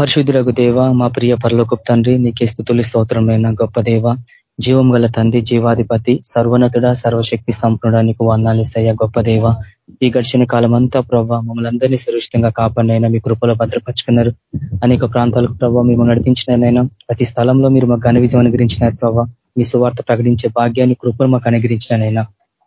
పరిశుద్ధులకు దేవ మా ప్రియ పరలోక తండ్రి నీకే స్థుతులు స్తోత్రమైన గొప్ప దేవ. జీవం గల తండ్రి జీవాధిపతి సర్వనతుడ సర్వశక్తి సంపూర్ణ నీకు వందాలిస్తాయ గొప్ప దేవ. ఈ గడిచిన కాలం అంతా ప్రభావ మమ్మల్ని అందరినీ సురక్షితంగా కాపాడినైనా మీ కృపలో భద్రపరుచుకున్నారు. అనేక ప్రాంతాలకు ప్రభావ మేము నడిపించినైనా ప్రతి స్థలంలో మీరు మాకు ఘన విజయం అనుగ్రహించినారు ప్రభావ మీ సువార్త ప్రకటించే భాగ్యాన్ని కృపను మాకు అనుగ్రహించినైనా.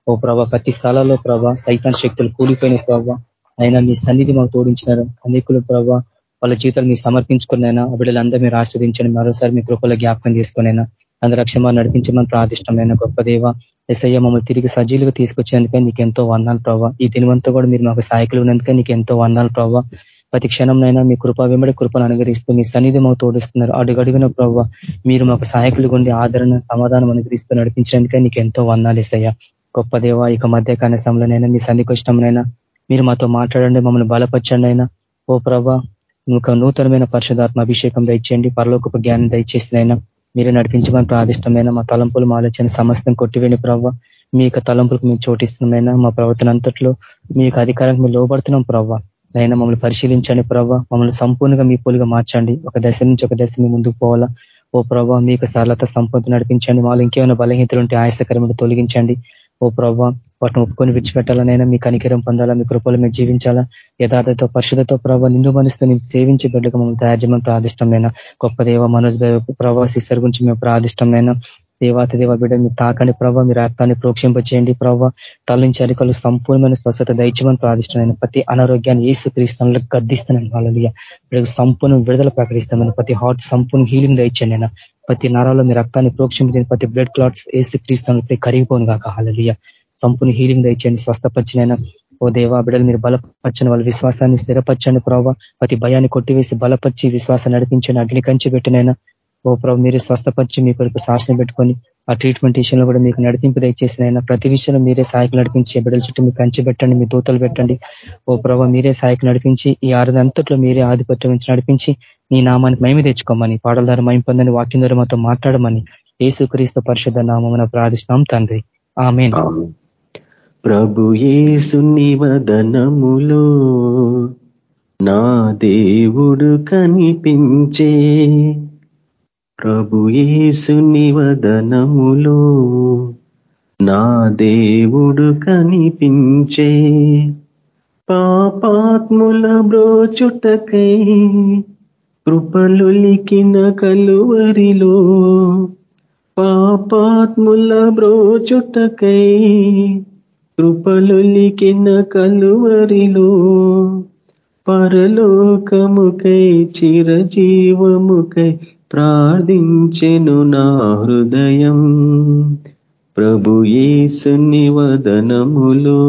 ఓ ప్రభా ప్రతి స్థలాల్లో ప్రభా సైతాన్ శక్తులు కూలిపోయిన ప్రభావ అయినా మీ సన్నిధి మాకు తోడించినారు. అనేకులు ప్రభావ వాళ్ళ జీవితాలు మీరు సమర్పించుకున్నైనా బిడ్డలందరూ మీరు ఆస్వాదించండి మరోసారి మీ కృపల జ్ఞాపకం చేసుకునైనా అందరూ రక్షమ నడిపించమని ప్రాదిష్టమైన గొప్ప దేవ ఎస్ఐ మమ్మల్ని తిరిగి సజీలుగా తీసుకొచ్చినందుకే నీకు ఎంతో వందాలు ప్రభావ ఈ దినవంతా కూడా మీరు మాకు సహాయకులు ఉన్నందుకే నీకు ఎంతో వందాలు ప్రభావ ప్రతి క్షణంనైనా మీ కృప వెంబడి కృపను అనుగరిస్తూ మీ సన్నిధి మాకు తోడిస్తున్నారు. అడుగడుగున ప్రభావ మీరు మాకు సహాయకులు గుండి ఆదరణ సమాధానం అనుగ్రహిస్తూ నడిపించినందుకే నీకు ఎంతో వందాలు ఇస్తాయా గొప్ప దేవ ఇక మధ్య సమయంలోనైనా మీ సన్నికృష్టంనైనా మీరు మాతో మాట్లాడండి మమ్మల్ని బలపరచండి అయినా. ఓ ప్రభా ఒక నూతనమైన పరిశుధాత్మ అభిషేకం దయచేయండి. పరలోకపు జ్ఞానం దయచేసినైనా మీరే నడిపించమని ప్రాదిష్టమైన మా తలంపులు మా ఆలోచన సమస్తం కొట్టివేని ప్రవ్వ. మీ యొక్క తలంపులకు మేము చోటిస్తున్నామైనా? మా ప్రవర్తన అంతట్లో మీ యొక్క అధికారానికి మేము లోబడుతున్నాం ప్రవ్వ. అయినా మమ్మల్ని పరిశీలించండి ప్రవ్వ. మమ్మల్ని సంపూర్ణంగా మీ పోలుగా మార్చండి. ఒక దశ నుంచి ఒక దశ మీ ముందుకు పోవాలా? ఓ ప్రభావ మీకు సరళత సంపద నడిపించండి. వాళ్ళు ఇంకేమైనా బలహీనతలు ఉంటే ఆయాసకరమైన తొలగించండి. ఓ ప్రభావ వాటిని ఒప్పుకొని విడిచిపెట్టాలనైనా మీ కనికరం పొందాలా? మీ కృపలు మీరు జీవించాలా? యథార్థతో పరిశుద్ధతో ప్రభావ నిన్ను మనిస్తూ నేను సేవించే బిడ్డకు మమ్మల్ని తయారు ప్రాదిష్టమైన గొప్ప దేవ మనోజ్ ప్రభావ సిస్టర్ గురించి మేము ప్రాదిష్టమైన దేవాత దేవ బిడ్డ మీరు తాకని ప్రభావ మీరు రక్తాన్ని ప్రోక్షింపచేయండి ప్రభావ తల్లించి అరికలు సంపూర్ణమైన స్వస్థత దయచమని ప్రార్థిష్టమైన ప్రతి అనారోగ్యాన్ని ఏసు క్రీస్తులు గద్దిస్తున్నాను. వాళ్ళ సంపూర్ణ విడుదల ప్రకటిస్తామని ప్రతి హార్ట్ సంపూర్ణ హీలింగ్ దయచండి ప్రతి నరాల్లో మీ రక్తాన్ని ప్రోక్షించిన ప్రతి బ్లడ్ క్లాట్స్ ఏసు క్రీస్తున్నప్పుడు కరిగిపోను కాక హాలలియ సంపూర్ణ హీలింగ్ దయచేయండి. స్వస్థపరిచినైనా. ఓ దేవా బిడ్డలు మీరు బలపరచని వాళ్ళ విశ్వాసాన్ని స్థిరపరచండి ప్రభావ ప్రతి భయాన్ని కొట్టివేసి బలపరిచి విశ్వాసాన్ని నడిపించండి. అగ్ని కంచి పెట్టినైనా. ఓ ప్రభు మీరు స్వస్థపరిచి మీ కొరకు శాసన పెట్టుకొని ఆ ట్రీట్మెంట్ విషయంలో కూడా మీకు నడిపింపు దయచేసినైనా. ప్రతి విషయంలో మీరే సాయకు నడిపించి బిడ్డల చుట్టూ మీకు కంచి పెట్టండి మీ దూతలు పెట్టండి. ఓ ప్రభావ మీరే సాయకు నడిపించి ఈ ఆరుదంతట్లో మీరే ఆధిపత్యం నడిపించి నీ నామానికి మేమే తెచ్చుకోమని పాటల ద్వారా మైం పొందని వాక్యం ద్వారా మాతో మాట్లాడమని ఏసుక్రీస్తు పరిషత్ నామమున ప్రార్థిస్తున్నాం తండ్రి. ఆమె ప్రభు యేసుని వదనములో నా దేవుడు కనిపించే ప్రభు యేసుని వదనములో నా దేవుడు కనిపించే పాపాత్ముల బ్రోచుటకై కృపలులికిన కలువరిలో పాపాత్ముల బ్రోచుటకై కృపలులికిన కలువరిలో పరలోకముకై చిరజీవముకై ప్రార్థించెను నా హృదయం. ప్రభు ఏసు వదనములో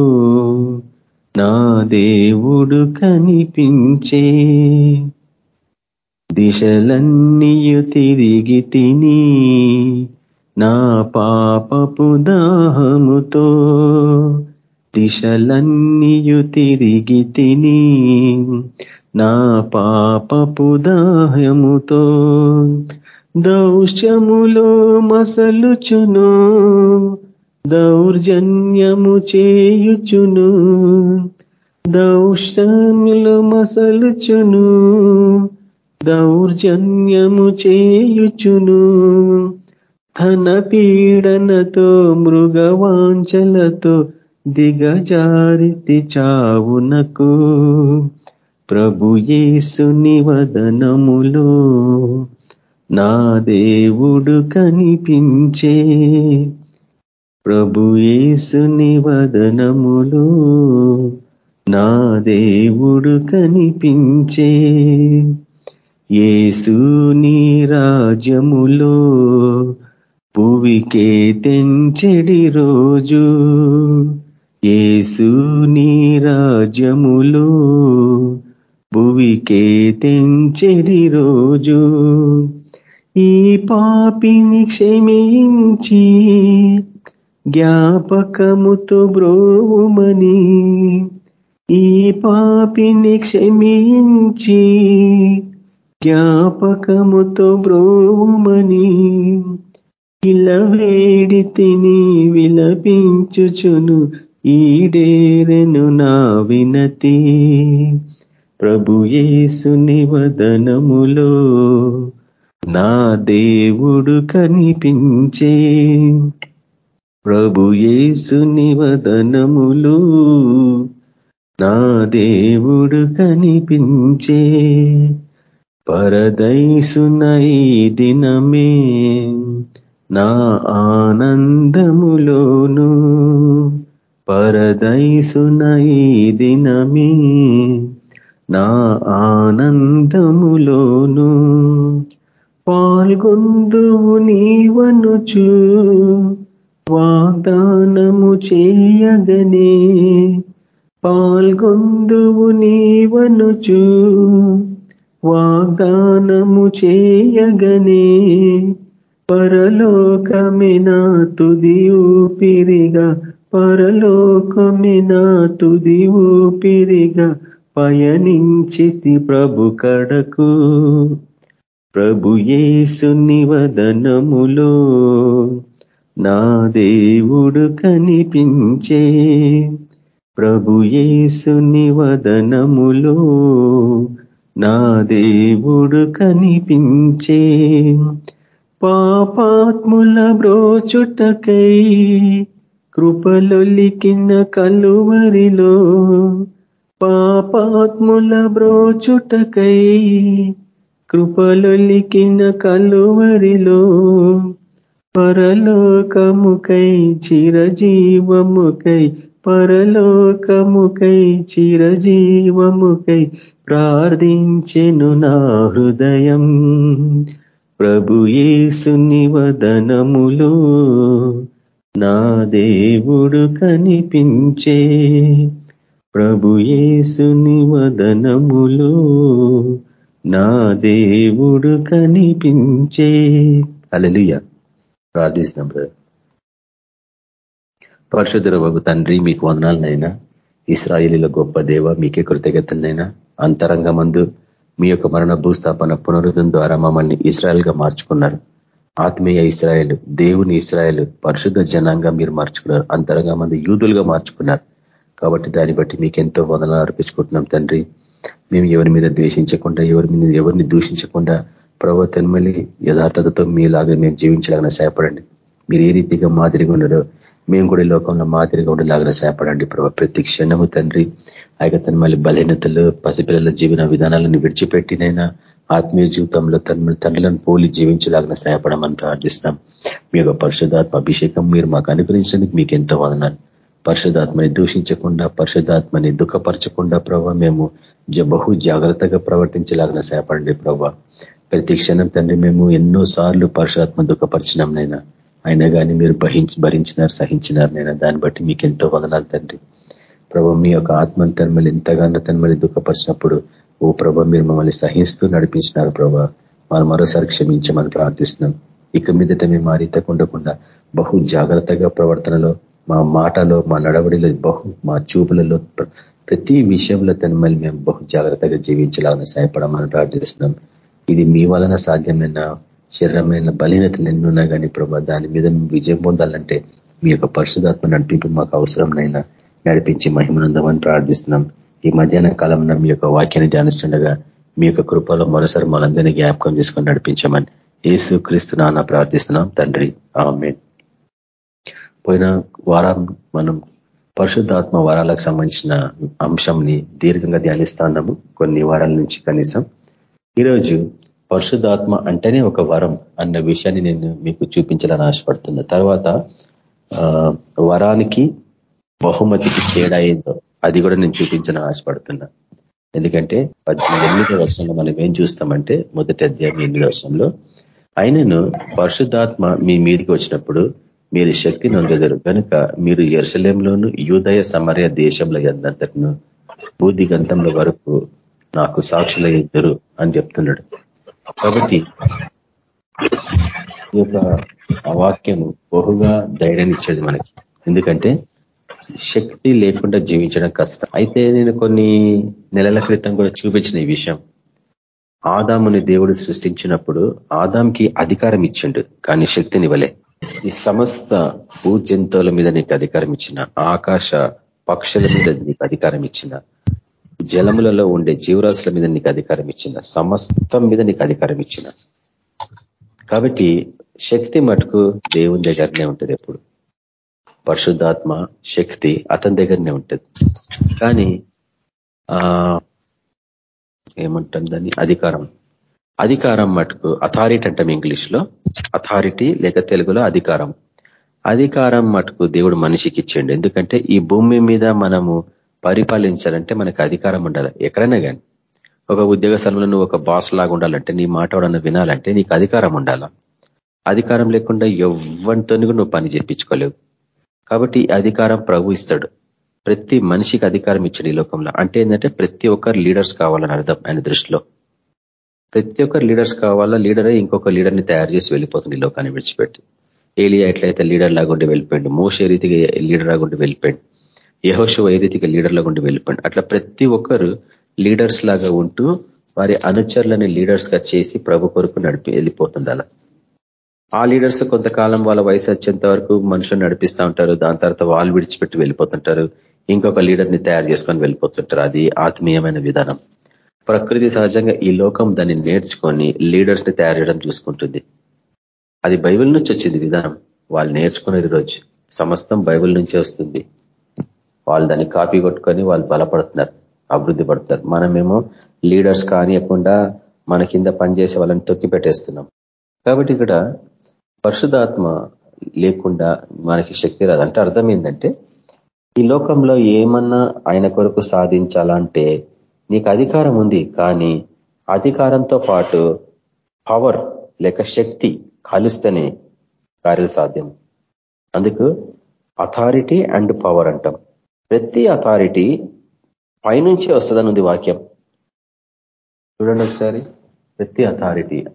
నా దేవుడు కనిపించే దిశలన్నీయు తిరిగి తిని నా పాపపు దాహముతో దిశలన్నీయు తిరిగి తిని నా పాపపు దాహముతో దౌశ్యములో మసలుచును దౌర్జన్యము చేయుచును దౌశ్యములు మసలుచును దౌర్జన్యము చేయుచును. ధన పీడనతో మృగవాంచలతో దిగజారితి చావునకు. ప్రభుయేసుని వదనములో నా దేవుడు కనిపించే. ప్రభుయేసుని వదనములో నా దేవుడు కనిపించే. ఏసుని రాజ్యములో భువికే తెంచెడి రోజు. ఏసుని రాజ్యములో భువికే తెంచెడి రోజు. ఈ పాపిని క్షమించి జ్ఞాపకముతో బ్రోమని ఈ పాపిని క్షమించి జ్ఞాపకముతో బ్రోమని ఇలవేడి తిని విలపించుచును ఈడేరెను నా వినతి. ప్రభుయేసుని వదనములో నా దేవుడు కనిపించే. ప్రభుయేసుని వదనములు నా దేవుడు కనిపించే. పరదైసునై దినమే నా ఆనందములోను. పరదైసునై దినమే నా ఆనందములోను. పాల్గొందువు నీవనుచు వాగ్దానము చేయగనే. పాల్గొందువు నీవనుచు వాగ్దానము చేయగనే పరలోకమినా తుది ఊపిరిగా పరలోకమినా తుది ఊపిరిగా పయనించితి ప్రభు కడకు. ప్రభు యేసుని వదనములో నా దేవుడు కనిపించే ప్రభు వదనములో నా దేవుడు కనిపించే పాపాత్ముల బ్రోచుటకై కృపలొలికిన కలువరిలో పాపాత్ముల బ్రోచుటకై కృపలొలికిన కలువరిలో పరలోకముకై చిరజీవముకై పరలోకముకై చిరజీవముకై ప్రార్థించెను నా హృదయం. ప్రభుయేసుని వదనములో నా దేవుడు కనిపించే. ప్రభుయేసుని వదనములో నా దేవుడు కనిపించే. అలలుయ ప్రార్థిస్తున్నాం బ్రదర్. బాబు తండ్రి మీకు వందనాలనైనా ఇస్రాయేలీల గొప్ప దేవ మీకే కృతజ్ఞతలైనా అంతరంగమందు మీ యొక్క మరణ భూస్థాపన పునరుద్ధం ద్వారా మమ్మల్ని ఇస్రాయల్గా మార్చుకున్నారు. ఆత్మీయ ఇస్రాయల్ దేవుని ఇస్రాయల్ పరిశుద్ధ జనాంగా మీరు మార్చుకున్నారు. అంతరంగా మంది యూదులుగా మార్చుకున్నారు. కాబట్టి దాన్ని బట్టి మీకు ఎంతో వదనలు అర్పించుకుంటున్నాం తండ్రి. మేము ఎవరి మీద ద్వేషించకుండా ఎవరి మీద ఎవరిని దూషించకుండా ప్రభు తన్మలి యథార్థతతో మీలాగా మేము జీవించలాగా సహాయపడండి. మీరు ఏ రీతిగా మాదిరిగా ఉన్నారో మేము కూడా ఈ లోకంలో మాదిరిగా ఉండేలాగా సేపడండి ప్రభావ ప్రతి క్షణము తండ్రి ఆయన మళ్ళీ బలహీనతలు పసిపిల్లల జీవన విధానాలను విడిచిపెట్టినైనా ఆత్మీయ జీవితంలో తన తండ్రులను పోలి జీవించలాగిన సహాయపడమని ప్రార్థిస్తున్నాం. మీ యొక్క పరిశుధాత్మ అభిషేకం మీరు మాకు అనుగ్రహించడానికి మీకు ఎంతో వదనాలు. పరిశుధాత్మని దూషించకుండా పరిశుధాత్మని దుఃఖపరచకుండా ప్రభావ మేము బహు జాగ్రత్తగా ప్రవర్తించలాగిన సహాయపడండి ప్రభావ ప్రతి క్షణం తండ్రి మేము ఎన్నో సార్లు పరిశుధాత్మ దుఃఖపరిచినాం నైనా. అయినా కానీ మీరు భరించి భరించినారు సహించినారు నేను దాన్ని బట్టి మీకు ఎంతో వదనాలు తండ్రి. ప్రభు మీ యొక్క ఆత్మను తన్మలి ఎంతగానో తన్మలి దుఃఖపరిచినప్పుడు ఓ ప్రభ మీరు మమ్మల్ని సహిస్తూ నడిపించినారు ప్రభా. మనం మరోసారి క్షమించమని ప్రార్థిస్తున్నాం. ఇక మీదట మేము మారితకుండకుండా బహు జాగ్రత్తగా ప్రవర్తనలో మా మాటలో మా నడవడిలో బహు మా చూపులలో ప్రతి విషయంలో తన్మలి మేము బహు జాగ్రత్తగా జీవించాలని సహాయపడమని ప్రార్థిస్తున్నాం. ఇది మీ వలన సాధ్యమైన? శరీరమైన బలీనతలు ఎన్నున్నా కానీ ప్రభా దాని మీద విజయం పొందాలంటే మీ యొక్క పరిశుధాత్మ నడిపింపు మాకు అవసరంనైనా నడిపించి మహిమనందమని ప్రార్థిస్తున్నాం. ఈ మధ్యాహ్న కాలంలో మీ యొక్క వాక్యాన్ని ధ్యానిస్తుండగా మీ యొక్క కృపలో మరోసారి మనందరినీ జ్ఞాపకం చేసుకొని నడిపించమని ఏసు క్రీస్తు నాన్న ప్రార్థిస్తున్నాం తండ్రి. ఆమె పోయిన వారం మనం పరిశుద్ధాత్మ వారాలకు సంబంధించిన అంశంని దీర్ఘంగా ధ్యానిస్తున్నాము కొన్ని వారాల నుంచి కనీసం. ఈరోజు పరిశుద్ధాత్మ అంటేనే ఒక వరం అన్న విషయాన్ని నేను మీకు చూపించాలని ఆశపడుతున్నా. తర్వాత వరానికి బహుమతికి తేడా ఏందో అది కూడా నేను చూపించాలని ఆశపడుతున్నా. ఎందుకంటే ఎనిమిదో వర్షంలో మనం ఏం చూస్తామంటే మొదటి అధ్యాయం ఎనిమిదో వర్షంలో ఆయనను పరిశుద్ధాత్మ మీ మీదికి వచ్చినప్పుడు మీరు శక్తి నొందెదరు. కనుక మీరు ఎరుసలేంలోను యూదయ సమరయ దేశంలో ఎంతంతటిను బూది గంధంలో వరకు నాకు సాక్షుల ఇద్దరు అని చెప్తున్నాడు. కాబట్టి ఈ యొక్క వాక్యము బహుగా ధైర్యాన్ని ఇచ్చేది మనకి. ఎందుకంటే శక్తి లేకుండా జీవించడం కష్టం. అయితే నేను కొన్ని నెలల క్రితం కూడా చూపించిన ఈ విషయం. ఆదాముని దేవుడు సృష్టించినప్పుడు ఆదాంకి అధికారం ఇచ్చిండు కానీ శక్తినివ్వలే ఈ సమస్త భూ జంతువుల మీద నీకు అధికారం ఇచ్చిన ఆకాశ పక్షుల మీద నీకు అధికారం ఇచ్చిన జలములలో ఉండే జీవరాశుల మీద నీకు అధికారం ఇచ్చిన సమస్తం మీద నీకు అధికారం ఇచ్చిన. కాబట్టి శక్తి మటుకు దేవుని దగ్గరనే ఉంటుంది ఎప్పుడు. పరిశుద్ధాత్మ శక్తి అతని దగ్గరనే ఉంటుంది. కానీ ఆ ఏమంటాం దాన్ని? అధికారం. అధికారం మటుకు అథారిటీ అంటాం ఇంగ్లీష్లో అథారిటీ లేక తెలుగులో అధికారం. అధికారం మటుకు దేవుడు మనిషికి ఇచ్చిండు. ఎందుకంటే ఈ భూమి మీద మనము పరిపాలించాలంటే మనకు అధికారం ఉండాలి. ఎక్కడైనా కానీ ఒక ఉద్యోగ స్థలంలో నువ్వు ఒక బాస్ లాగా ఉండాలంటే నీ మాట ఎవడన్నా వినాలంటే నీకు అధికారం ఉండాలా? అధికారం లేకుండా ఎవరితో నువ్వు పని చేయించుకోలేవు. కాబట్టి అధికారం ప్రభు ఇస్తాడు. ప్రతి మనిషికి అధికారం ఇచ్చాడు ఈ లోకంలో. అంటే ఏంటంటే ప్రతి ఒక్కరు లీడర్స్ కావాలని అర్థం ఆయన దృష్టిలో. ప్రతి ఒక్కరు లీడర్స్ కావాలా? లీడరే ఇంకొక లీడర్ని తయారు చేసి వెళ్ళిపోతుంది ఈ లోకాన్ని విడిచిపెట్టి. ఏలియా ఎట్లయితే లీడర్ లాగుండి వెళ్ళిపోయిండు మోసే రీతిగా లీడర్ లాగుండి వెళ్ళిపోయిండు. యహోషు ఏదైతే లీడర్లో ఉండి వెళ్ళిపోండి అట్లా ప్రతి ఒక్కరు లీడర్స్ లాగా ఉంటూ వారి అనుచరులని లీడర్స్గా చేసి ప్రభు కొరకు నడిపి వెళ్ళిపోతుంది అలా ఆ లీడర్స్ కొంతకాలం వాళ్ళ వయసు వచ్చేంత వరకు మనుషులు నడిపిస్తూ ఉంటారు. దాని తర్వాత వాళ్ళు విడిచిపెట్టి వెళ్ళిపోతుంటారు. ఇంకొక లీడర్ని తయారు చేసుకొని వెళ్ళిపోతుంటారు. అది ఆత్మీయమైన విధానం. ప్రకృతి సహజంగా ఈ లోకం దాన్ని నేర్చుకొని లీడర్స్ని తయారు చేయడం చూసుకుంటుంది. అది బైబిల్ నుంచి వచ్చింది విధానం. వాళ్ళు నేర్చుకునేది రోజు. సమస్తం బైబిల్ నుంచే వస్తుంది. వాళ్ళు దాన్ని కాపీ కొట్టుకొని వాళ్ళు బలపడుతున్నారు అభివృద్ధి పడుతున్నారు. మనమేమో లీడర్స్ కానియకుండా మన కింద పనిచేసే వాళ్ళని తొక్కి పెట్టేస్తున్నాం. కాబట్టి ఇక్కడ పరిశుధాత్మ లేకుండా మనకి శక్తి రాదు. అంటే అర్థం ఏంటంటే ఈ లోకంలో ఏమన్నా ఆయన కొరకు సాధించాలంటే నీకు అధికారం ఉంది కానీ అధికారంతో పాటు పవర్ లేక శక్తి కలిస్తేనే కార్యాలు సాధ్యం. అందుకు అథారిటీ అండ్ పవర్ అంటాం. ప్రతి అథారిటీ పైనుంచే వస్తుందని ఉంది వాక్యం. చూడండి ఒకసారి. ప్రతి authority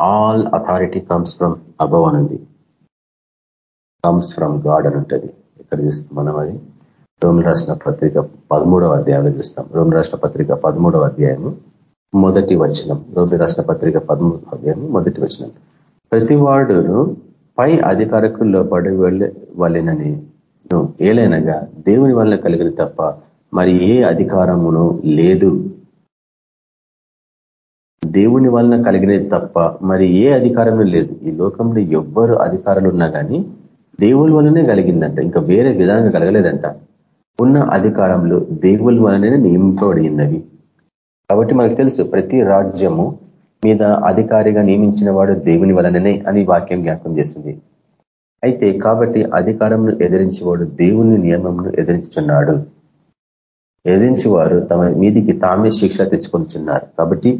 all authority comes from above అనుంది కమ్స్ ఫ్రమ్ గాడ్ అని ఉంటుంది. ఇక్కడ చూస్తాం మనం అది? రోమ్ రాష్ట్ర పత్రిక పదమూడవ అధ్యాయంలో చూస్తాం. రోమ్ రాష్ట్ర పత్రిక పదమూడవ అధ్యాయము మొదటి వచనం. రోమిల రాష్ట్ర పత్రిక పదమూడవ అధ్యాయము మొదటి వచనం. ప్రతి వాడును పై అధికారకుల్లో పడి వాళ్ళనని ఏలైనగా దేవుని వల్ల కలిగిన తప్ప మరి ఏ అధికారమును లేదు. దేవుని వలన కలిగినది తప్ప మరి ఏ అధికారము లేదు. ఈ లోకంలో ఎవ్వరు అధికారులు ఉన్నా కానీ దేవుని వలనే కలిగిందంట. ఇంకా వేరే విధానంగా కలగలేదంట. ఉన్న అధికారంలో దేవుని వలననే నియమింపబడినవి కాబట్టి మనకు తెలుసు ప్రతి రాజ్యము మీద అధికారిగా నియమించిన వాడు దేవుని వలననే అని వాక్యం జ్ఞాపకం చేస్తుంది. అయితే కాబట్టి అధికారంను ఎదిరించేవాడు దేవుని నియమంను ఎదిరించున్నాడు ఎదిరించి వారు తమ మీదికి తామే శిక్ష తెచ్చుకొనిచున్నారు కాబట్టి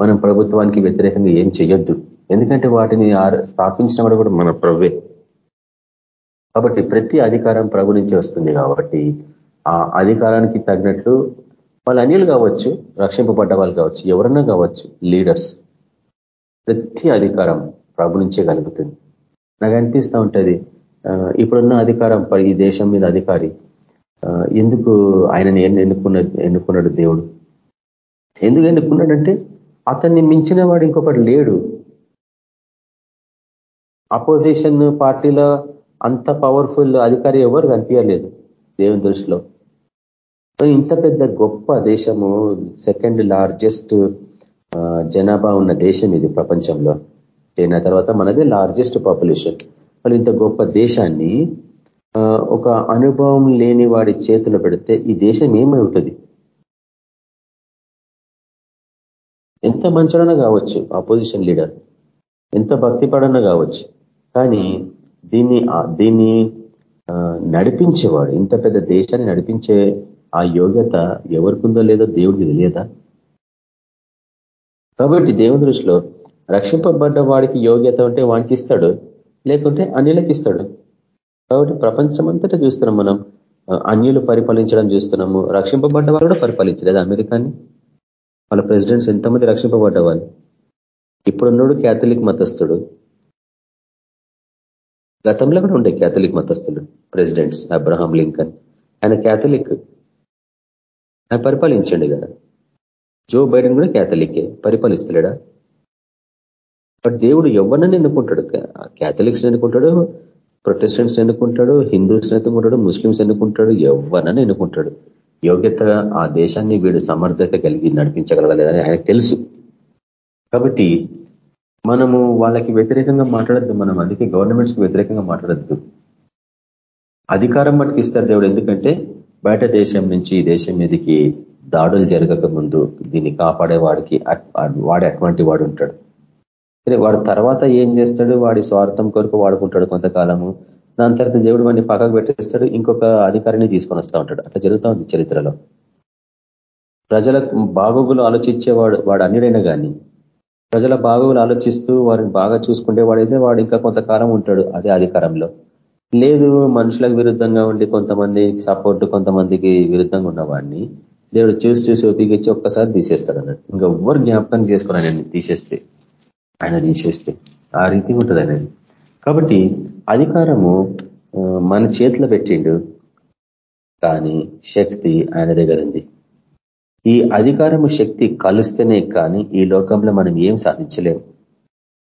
మనం ప్రభుత్వానికి వ్యతిరేకంగా ఏం చేయొద్దు. ఎందుకంటే వాటిని స్థాపించిన కూడా మన ప్రవ్వే కాబట్టి ప్రతి అధికారం ప్రభు నుంచి వస్తుంది కాబట్టి ఆ అధికారానికి తగినట్లు వాళ్ళు అన్యులు కావచ్చు రక్షింపబడ్డ వాళ్ళు కావచ్చు ఎవరన్నా కావచ్చు లీడర్స్ ప్రతి అధికారం ప్రభు నుంచే కలుగుతుంది. నాకు అనిపిస్తూ ఉంటుంది. ఇప్పుడున్న అధికారం ఈ దేశం మీద అధికారి ఎందుకు ఆయనని ఎన్నుకున్న ఎన్నుకున్నాడు దేవుడు? ఎందుకు ఎన్నుకున్నాడంటే అతన్ని మించిన వాడు ఇంకొకటి లేడు. అపోజిషన్ పార్టీలో అంత పవర్ఫుల్ అధికారి ఎవరు కనిపించలేదు దేవుని దృష్టిలో. ఇంత పెద్ద గొప్ప దేశము సెకండ్ లార్జెస్ట్ జనాభా ఉన్న దేశం ఇది ప్రపంచంలో. చైనా తర్వాత మనదే లార్జెస్ట్ పాపులేషన్ మరి ఇంత గొప్ప దేశాన్ని ఒక అనుభవం లేని వాడి చేతిలో పెడితే ఈ దేశం ఏమవుతుంది? ఎంత మంచోడన కావచ్చు ఆపోజిషన్ లీడర్ ఎంత భక్తిపడన కావచ్చు. కానీ దీన్ని దీన్ని నడిపించేవాడు ఇంత పెద్ద దేశాన్ని నడిపించే ఆ యోగ్యత ఎవరికి ఉందో లేదో దేవుడికి తెలియదా? కాబట్టి దేవుని దృష్టిలో రక్షింపబడ్డ వాడికి యోగ్యత ఉంటే వానికి ఇస్తాడు లేకుంటే అన్యులకి ఇస్తాడు. కాబట్టి ప్రపంచమంతటా చూస్తున్నాం మనం. అన్యులు పరిపాలించడం చూస్తున్నాము. రక్షింపబడ్డ వారు కూడా పరిపాలించలేదు అమెరికాని. వాళ్ళ ప్రెసిడెంట్స్ ఎంతమంది రక్షింపబడ్డవాళ్ళు? ఇప్పుడున్నాడు క్యాథలిక్ మతస్థుడు. గతంలో కూడా ఉండే క్యాథలిక్ మతస్థులు ప్రెసిడెంట్స్ అబ్రహాం లింకన్. ఆయన క్యాథలిక్. ఆయన పరిపాలించండి కదా. జో బైడెన్ కూడా క్యాథలిక్కే. పరిపాలిస్తలేడా? బట్ దేవుడు ఎవరినని ఎన్నుకుంటాడు? క్యాథలిక్స్ ఎన్నుకుంటాడు? ప్రొటెస్టెంట్స్ ఎన్నుకుంటాడు? హిందూస్ ఎన్నుకుంటాడు? ముస్లిమ్స్ ఎన్నుకుంటాడు? ఎవరినని ఎన్నుకుంటాడు. యోగ్యత ఆ దేశాన్ని వీడు సమర్థత కలిగి నడిపించగలగలేదని ఆయనకు తెలుసు. కాబట్టి మనము వాళ్ళకి వ్యతిరేకంగా మాట్లాడద్దు. మనం అందుకే గవర్నమెంట్స్కి వ్యతిరేకంగా మాట్లాడద్దు. అధికారం మటుకు ఇస్తారు దేవుడు. ఎందుకంటే బయట దేశం నుంచి ఈ దేశం మీదకి దాడులు జరగక ముందు దీన్ని కాపాడే వాడికి వాడే అటువంటి వాడు ఉంటాడు. వాడు తర్వాత ఏం చేస్తాడు? వాడి స్వార్థం కొరకు వాడుకుంటాడు కొంతకాలము. దాని తర్వాత దేవుడు వాడిని పక్కకు పెట్టేస్తాడు ఇంకొక అధికారిని తీసుకొని వస్తూ ఉంటాడు. అట్లా జరుగుతూ ఉంది చరిత్రలో. ప్రజల బాగోగులు ఆలోచించేవాడు వాడు అన్నిడైనా కానీ ప్రజల బాగోగులు ఆలోచిస్తూ వారిని బాగా చూసుకుంటే వాడైతే వాడు ఇంకా కొంతకాలం ఉంటాడు అదే అధికారంలో. లేదు మనుషులకు విరుద్ధంగా ఉండి కొంతమంది సపోర్ట్ కొంతమందికి విరుద్ధంగా ఉన్నవాడిని దేవుడు చూసి చూసి ఒప్పించి ఒక్కసారి తీసేస్తాడు అన్నట్టు. ఇంకా ఎవ్వరు జ్ఞాపకం చేసుకుని తీసేస్తే ఆయన తీసేస్తే ఆ రీతి ఉంటుంది అనేది కాబట్టి అధికారము మన చేతిలో పెట్టిండు. కానీ శక్తి ఆయన దగ్గర ఉంది. ఈ అధికారము శక్తి కలుస్తేనే కానీ ఈ లోకంలో మనం ఏం సాధించలేము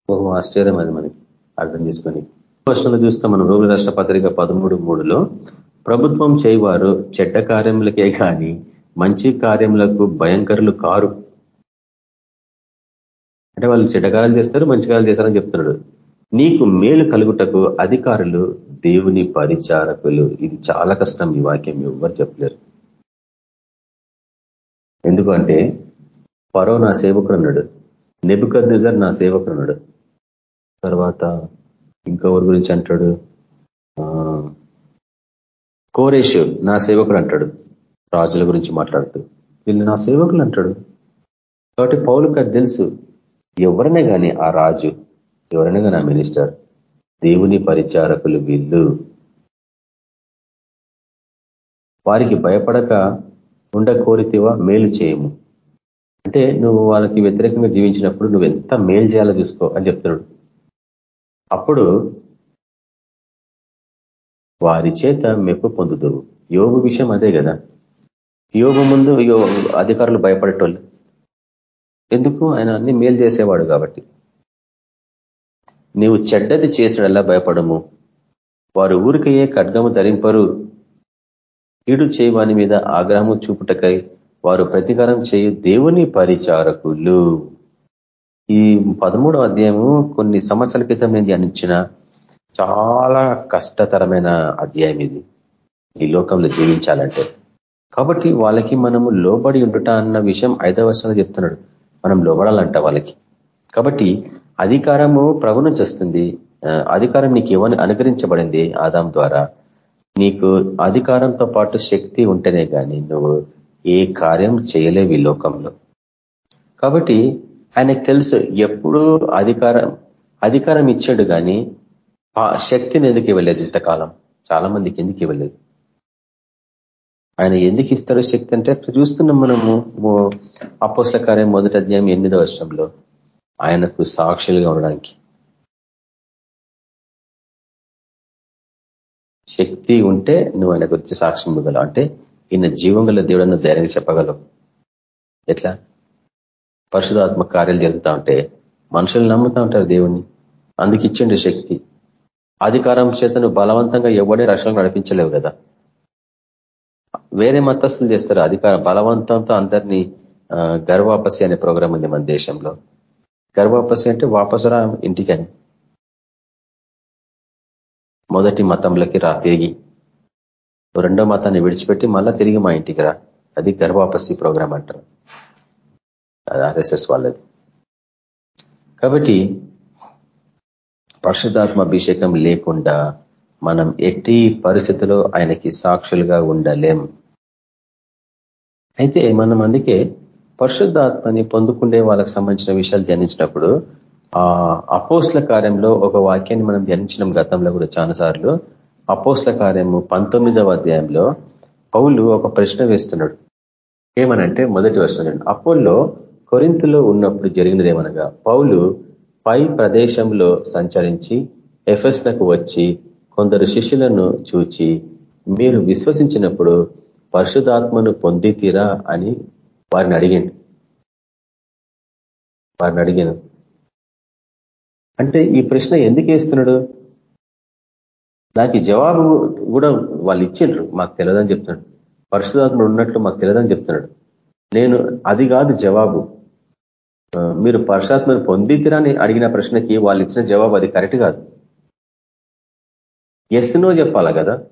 బహు ఆశ్చర్యం అది మనకి. అర్థం చేసుకొని వర్షంలో చూస్తే మనం రోగుల రాష్ట్ర పత్రిక పదమూడు మూడులో ప్రభుత్వం చేయవారు చెడ్డ కార్యములకే కానీ మంచి కార్యములకు భయంకరులు కారు. అంటే వాళ్ళు చెడ్డ చేస్తారు మంచి కాలం చేస్తారని చెప్తున్నాడు. నీకు మేలు కలుగుటకు అధికారులు దేవుని పరిచారకులు ఇది చాలా కష్టం ఈ వాక్యం ఎవ్వరు చెప్పలేరు. ఎందుకంటే పరో నా సేవకుడు అన్నాడు నెబుకద్ నిజర్ నా సేవకుడు అన్నాడు. తర్వాత ఇంకెవరి గురించి అంటాడు? కోరేషు నా సేవకుడు అంటాడు రాజుల గురించి మాట్లాడుతూ. వీళ్ళు నా సేవకులు అంటాడు. కాబట్టి పౌలకు అది తెలుసు. ఎవరైనా కానీ ఆ రాజు ఎవరైనా కానీ ఆ మినిస్టర్ దేవుని పరిచారకులు వీళ్ళు. వారికి భయపడక ఉండ కోరితేవా మేలు చేయము. అంటే నువ్వు వాళ్ళకి వ్యతిరేకంగా జీవించినప్పుడు నువ్వు ఎంత మేలు చేయాలో చూసుకో అని చెప్తున్నాడు. అప్పుడు వారి చేత మెప్పు పొందుతావు యోగు విషయం అదే కదా. యోగు ముందు అధికారులు భయపడేటోళ్ళు. ఎందుకు? ఆయన అన్ని మేలు చేసేవాడు కాబట్టి. నీవు చెడ్డది చేసినలా భయపడము. వారు ఊరికయ్యే ఖడ్గము ధరింపరు. కీడు చేయవాని మీద ఆగ్రహము చూపుటకై వారు ప్రతీకారం చేయు దేవుని పరిచారకులు. ఈ పదమూడవ అధ్యాయము కొన్ని సంవత్సరాల క్రితం నేను ధ్యానించిన చాలా కష్టతరమైన అధ్యాయం ఇది. ఈ లోకంలో జీవించాలంటే. కాబట్టి వాళ్ళకి మనము లోబడి ఉండుట అన్న విషయం ఐదవ వర్షాలు చెప్తున్నాడు. మనం లోబడాలంట వాళ్ళకి. కాబట్టి అధికారము ప్రభు నుంచి వస్తుంది అధికారం నీకు ఇవ్వని అనుకరించబడింది ఆదాం ద్వారా. నీకు అధికారంతో పాటు శక్తి ఉంటేనే కానీ నువ్వు ఏ కార్యం చేయలేవు ఈ లోకంలో. కాబట్టి ఆయనకు తెలుసు ఎప్పుడు అధికారం అధికారం ఇచ్చాడు కానీ శక్తిని ఎందుకు ఇవ్వలేదు ఇంతకాలం? చాలా మందికి ఎందుకు ఇవ్వలేదు? ఆయన ఎందుకు ఇస్తాడు శక్తి అంటే చూస్తున్నాం మనము అపోస్ల కార్యం మొదటి అధ్యాయం ఎనిమిదో వర్షంలో ఆయనకు సాక్షులుగా ఉండడానికి. శక్తి ఉంటే నువ్వు ఆయన గురించి సాక్ష్యం ఇవ్వగలవు. అంటే ఈయన జీవం గల దేవుడನ್ನು ధైర్యంగా చెప్పగలవు. ఎట్లా? పరిశుధాత్మ కార్యాలు జరుగుతూ ఉంటే మనుషులు నమ్ముతూ ఉంటారు దేవుణ్ణి. అందుకు ఇచ్చిండు శక్తి. అధికారం చేతను బలవంతంగా ఎవడే రక్షణ నడిపించలేవు కదా. వేరే మతస్థులు చేస్తారు. అధికార బలవంతంతో అందరినీ గర్వాపసి అనే ప్రోగ్రాం ఉంది మన దేశంలో. గర్వాపసి అంటే వాపసురా ఇంటికని. మొదటి మతంలోకి రా తిరిగి. రెండో మతాన్ని విడిచిపెట్టి మళ్ళా తిరిగి మా ఇంటికి రా. అది గర్వాపసి ప్రోగ్రాం అంటారు. అది ఆర్ఎస్ఎస్ వాళ్ళది. కాబట్టి పరిశుధాత్మ అభిషేకం లేకుండా మనం ఎట్టి పరిస్థితుల్లో ఆయనకి సాక్షులుగా ఉండలేం. అయితే మనం అందుకే పరిశుద్ధాత్మని పొందుకుండే వాళ్ళకి సంబంధించిన విషయాలు ధ్యానించినప్పుడు ఆ అపోస్ల కార్యంలో ఒక వాక్యాన్ని మనం ధ్యానించినాం గతంలో కూడా చాలాసార్లు. అపోస్ల కార్యము పంతొమ్మిదవ అధ్యాయంలో పౌలు ఒక ప్రశ్న వేస్తున్నాడు. ఏమనంటే మొదటి వర్షం అపోల్లో కొరింతలో ఉన్నప్పుడు జరిగినదేమనగా పౌలు పై ప్రదేశంలో సంచరించి ఎఫెస్లకు వచ్చి కొందరు శిష్యులను చూచి మీరు విశ్వసించినప్పుడు పరిశుధాత్మను పొందితీరా అని వారిని అడిగిండు. వారిని అడిగాను. అంటే ఈ ప్రశ్న ఎందుకు వేస్తున్నాడు? నాకు జవాబు కూడా వాళ్ళు ఇచ్చిండ్రు మాకు తెలియదని చెప్తున్నాడు. పరిశుధాత్ముడు ఉన్నట్లు మాకు తెలియదని చెప్తున్నాడు. నేను అది కాదు జవాబు. మీరు పరుషాత్మను పొందితిరా అని అడిగిన ప్రశ్నకి వాళ్ళు ఇచ్చిన జవాబు అది కరెక్ట్ కాదు. ఎస్ నో చెప్పాలా కదా?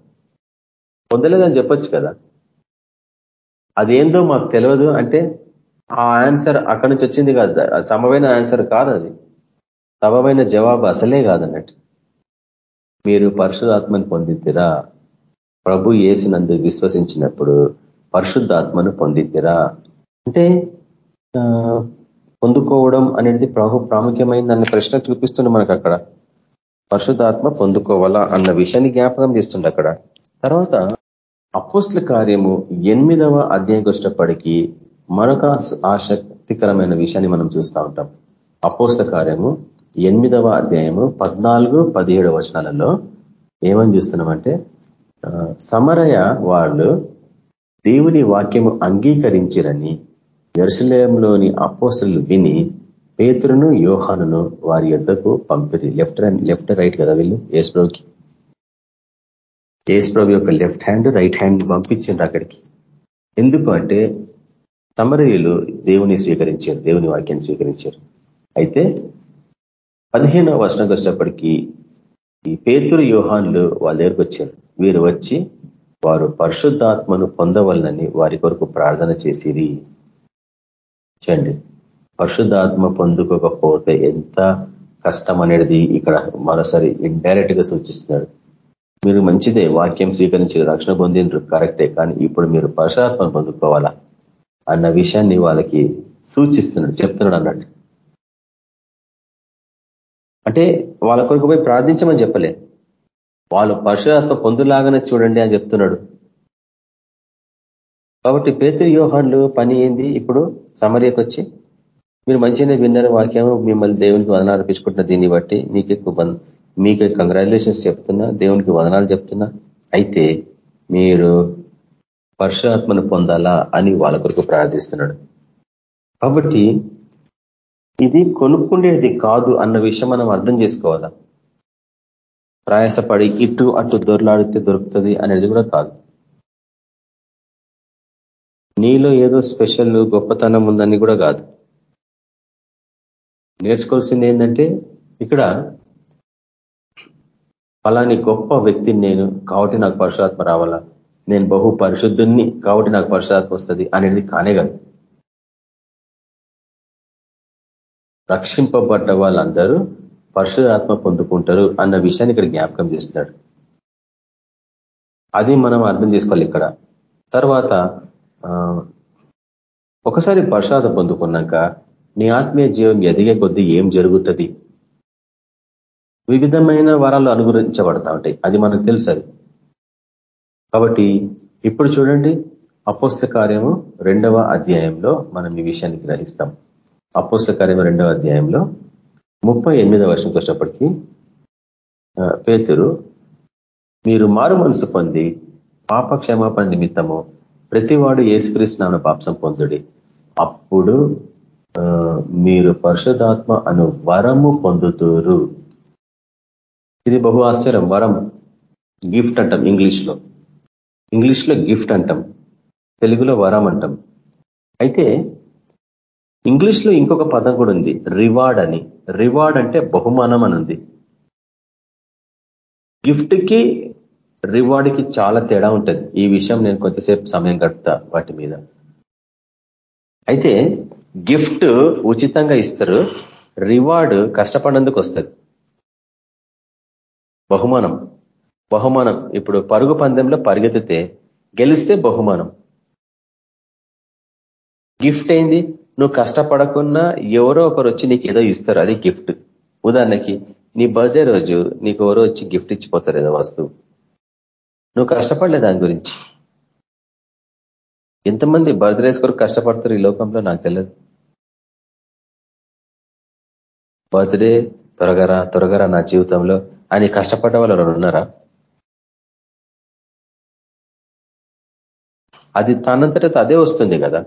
పొందలేదని చెప్పొచ్చు కదా? అదేందో మాకు తెలియదు అంటే ఆ ఆన్సర్ అక్కడి నుంచి వచ్చింది కాదు. సమమైన ఆన్సర్ కాదు అది. సమమైన జవాబు అసలే కాదన్నట్టు. మీరు పరిశుధాత్మను పొందిద్దిరా. ప్రభు ఏసినందు విశ్వసించినప్పుడు పరిశుద్ధాత్మను పొందిద్దిరా. అంటే పొందుకోవడం అనేది ప్రభు ప్రాముఖ్యమైంది అన్న ప్రశ్న చూపిస్తుంది మనకు అక్కడ పరిశుద్ధాత్మ పొందుకోవాలా అన్న విషయాన్ని జ్ఞాపకం చేస్తుండే అక్కడ తర్వాత అపోస్ల కార్యము ఎనిమిదవ అధ్యాయం వచ్చినప్పటికీ మరొక ఆసక్తికరమైన విషయాన్ని మనం చూస్తూ ఉంటాం. అపోస్ల కార్యము ఎనిమిదవ అధ్యాయము పద్నాలుగు పదిహేడు వచనాలలో ఏమని చూస్తున్నామంటే సమరయ వాళ్ళు దేవుని వాక్యము అంగీకరించిరని ఎరుసలేంలోని అపోసలు విని పేతురును యోహానును వారి యొద్దకు పంపిరి. లెఫ్ట్ లెఫ్ట్ రైట్ కదా వీళ్ళు? ఏస్ప్రోకి ఏస్ప్రవ్ యొక్క లెఫ్ట్ హ్యాండ్ రైట్ హ్యాండ్ పంపించిండ్రు అక్కడికి. ఎందుకు అంటే సమరయులు దేవుని స్వీకరించారు దేవుని వాక్యాన్ని స్వీకరించారు. అయితే పదిహేనవ వర్షంకి వచ్చేప్పటికీ ఈ పేతురు యోహాన్లు వాళ్ళ దగ్గరకు వచ్చారు. వీరు వచ్చి వారు పరిశుద్ధాత్మను పొందవలనని వారి కొరకు ప్రార్థన చేసిరి. చూడండి పరిశుద్ధాత్మ పొందుకోకపోతే ఎంత కష్టం అనేది ఇక్కడ మరోసారి ఇండైరెక్ట్గా సూచిస్తున్నాడు మీరు మంచిదే వాక్యం స్వీకరించి రక్షణ పొందినరు కరెక్టే కానీ ఇప్పుడు మీరు పరుషాత్మను పొందుకోవాలా? అన్న విషయాన్ని వాళ్ళకి సూచిస్తున్నాడు చెప్తున్నాడు అన్నట్టు. అంటే వాళ్ళ కొరకు పోయి ప్రార్థించమని చెప్పలే. వాళ్ళు పరుషాత్మ పొందులాగానే చూడండి అని చెప్తున్నాడు. కాబట్టి పేతురు యోహాన్లు పని ఏంది? ఇప్పుడు సమర్యకు వచ్చి మీరు మంచిగానే విన్నారు వాక్యం మిమ్మల్ని దేవునికి వదనాలు అర్పించుకుంటున్న దీన్ని బట్టి మీకు మీకు కంగ్రాచులేషన్స్ చెప్తున్నా దేవునికి వదనాలు చెప్తున్నా. అయితే మీరు పరశురాత్మను పొందాలా అని వాళ్ళ కొరకు ప్రార్థిస్తున్నాడు. కాబట్టి ఇది కొనుక్కుండేది కాదు అన్న విషయం మనం అర్థం చేసుకోవాలా? ప్రయాసపడి ఇటు అటు దొరలాడితే దొరుకుతుంది అనేది కూడా కాదు. నీలో ఏదో స్పెషల్ గొప్పతనం ఉందని కూడా కాదు. నేర్చుకోవాల్సింది ఏంటంటే ఇక్కడ ఫలాని గొప్ప వ్యక్తిని నేను కాబట్టి నాకు పరుషాత్మ రావాలా? నేను బహు పరిశుద్ధుణ్ణి కాబట్టి నాకు పరుషాత్మ వస్తుంది అనేది కానే కాదు. రక్షింపబడ్డ వాళ్ళందరూ పరిశుధాత్మ పొందుకుంటారు అన్న విషయాన్ని ఇక్కడ జ్ఞాపకం చేస్తున్నాడు. అది మనం అర్థం చేసుకోవాలి ఇక్కడ. తర్వాత ఒకసారి పరిశుధాత్మ పొందుకున్నాక నీ ఆత్మీయ జీవం ఎదిగే కొద్దీ ఏం జరుగుతుంది? వివిధమైన వరాలు అనుగ్రహించబడతా ఉంటాయి అది మనకు తెలుసు అది కాబట్టి ఇప్పుడు చూడండి అపోస్త కార్యము రెండవ అధ్యాయంలో మనం ఈ విషయాన్ని గ్రహిస్తాం. అపోస్త కార్యము రెండవ అధ్యాయంలో ముప్పై ఎనిమిదవ వర్షంకి వచ్చినప్పటికీ పేతురు మీరు మారు మనసు పొంది పాప క్షమాపణ నిమిత్తము ప్రతివాడు ఏసుకరిస్తున్నాను పాపసం పొందుడి. అప్పుడు మీరు పరిశుధాత్మ అను వరము పొందుతూరు. ఇది బహు ఆశ్చర్యం. వరం. గిఫ్ట్ అంటాం ఇంగ్లీష్లో. ఇంగ్లీష్లో గిఫ్ట్ అంటాం. తెలుగులో వరం అంటాం. అయితే ఇంగ్లీష్లో ఇంకొక పదం కూడా ఉంది. రివార్డ్ అని. రివార్డ్ అంటే బహుమానం అని ఉంది. గిఫ్ట్కి రివార్డ్కి చాలా తేడా ఉంటుంది. ఈ విషయం నేను కొంతసేపు సమయం గడుపుతా వాటి మీద. అయితే గిఫ్ట్ ఉచితంగా ఇస్తారు. రివార్డ్ కష్టపడినందుకు వస్తుంది. బహుమానం. బహుమానం. ఇప్పుడు పరుగు పందెంలో పరిగెత్తితే గెలిస్తే బహుమానం. గిఫ్ట్ ఏంది? నువ్వు కష్టపడకున్నా ఎవరో ఒకరు వచ్చి నీకు ఏదో ఇస్తారు అది గిఫ్ట్. ఉదాహరణకి నీ బర్త్డే రోజు నీకు ఎవరో వచ్చి గిఫ్ట్ ఇచ్చిపోతారు ఏదో వస్తువు. నువ్వు కష్టపడలే దాని గురించి. ఎంతమంది బర్త్డేస్ కొరకు కష్టపడతారు ఈ లోకంలో నాకు తెలియదు. బర్త్డే త్వరగరా త్వరగరా నా జీవితంలో. అని కష్టపడ్డ వాళ్ళు ఉన్నారా? అది తనంతట అదే వస్తుంది కదా.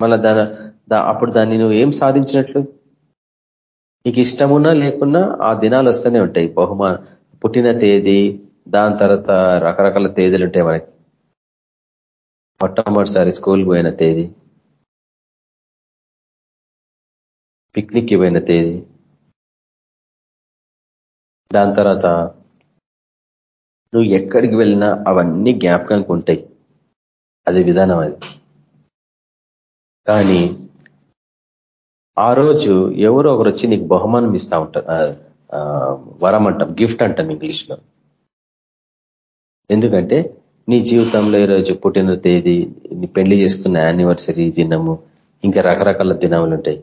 మళ్ళా దాని అప్పుడు దాన్ని నువ్వు ఏం సాధించినట్లు? నీకు ఇష్టమున్నా లేకున్నా ఆ దినాలు వస్తూనే ఉంటాయి. బహుమా పుట్టిన తేదీ దాని తర్వాత రకరకాల తేదీలు ఉంటాయి మనకి. మొట్టమొదటిసారి స్కూల్ పోయిన తేదీ. పిక్నిక్కి పోయిన తేదీ. దాని తర్వాత నువ్వు ఎక్కడికి వెళ్ళినా అవన్నీ జ్ఞాపకానికి ఉంటాయి. అది విధానం అది. కానీ ఆ రోజు ఎవరో ఒకరు వచ్చి నీకు బహుమానం ఇస్తా ఉంటారు. వరం అంటాం గిఫ్ట్ అంటాం ఇంగ్లీష్లో. ఎందుకంటే నీ జీవితంలో ఈరోజు పుట్టిన తేదీ నీ పెళ్ళి చేసుకున్న యానివర్సరీ దినము ఇంకా రకరకాల దినములు ఉంటాయి.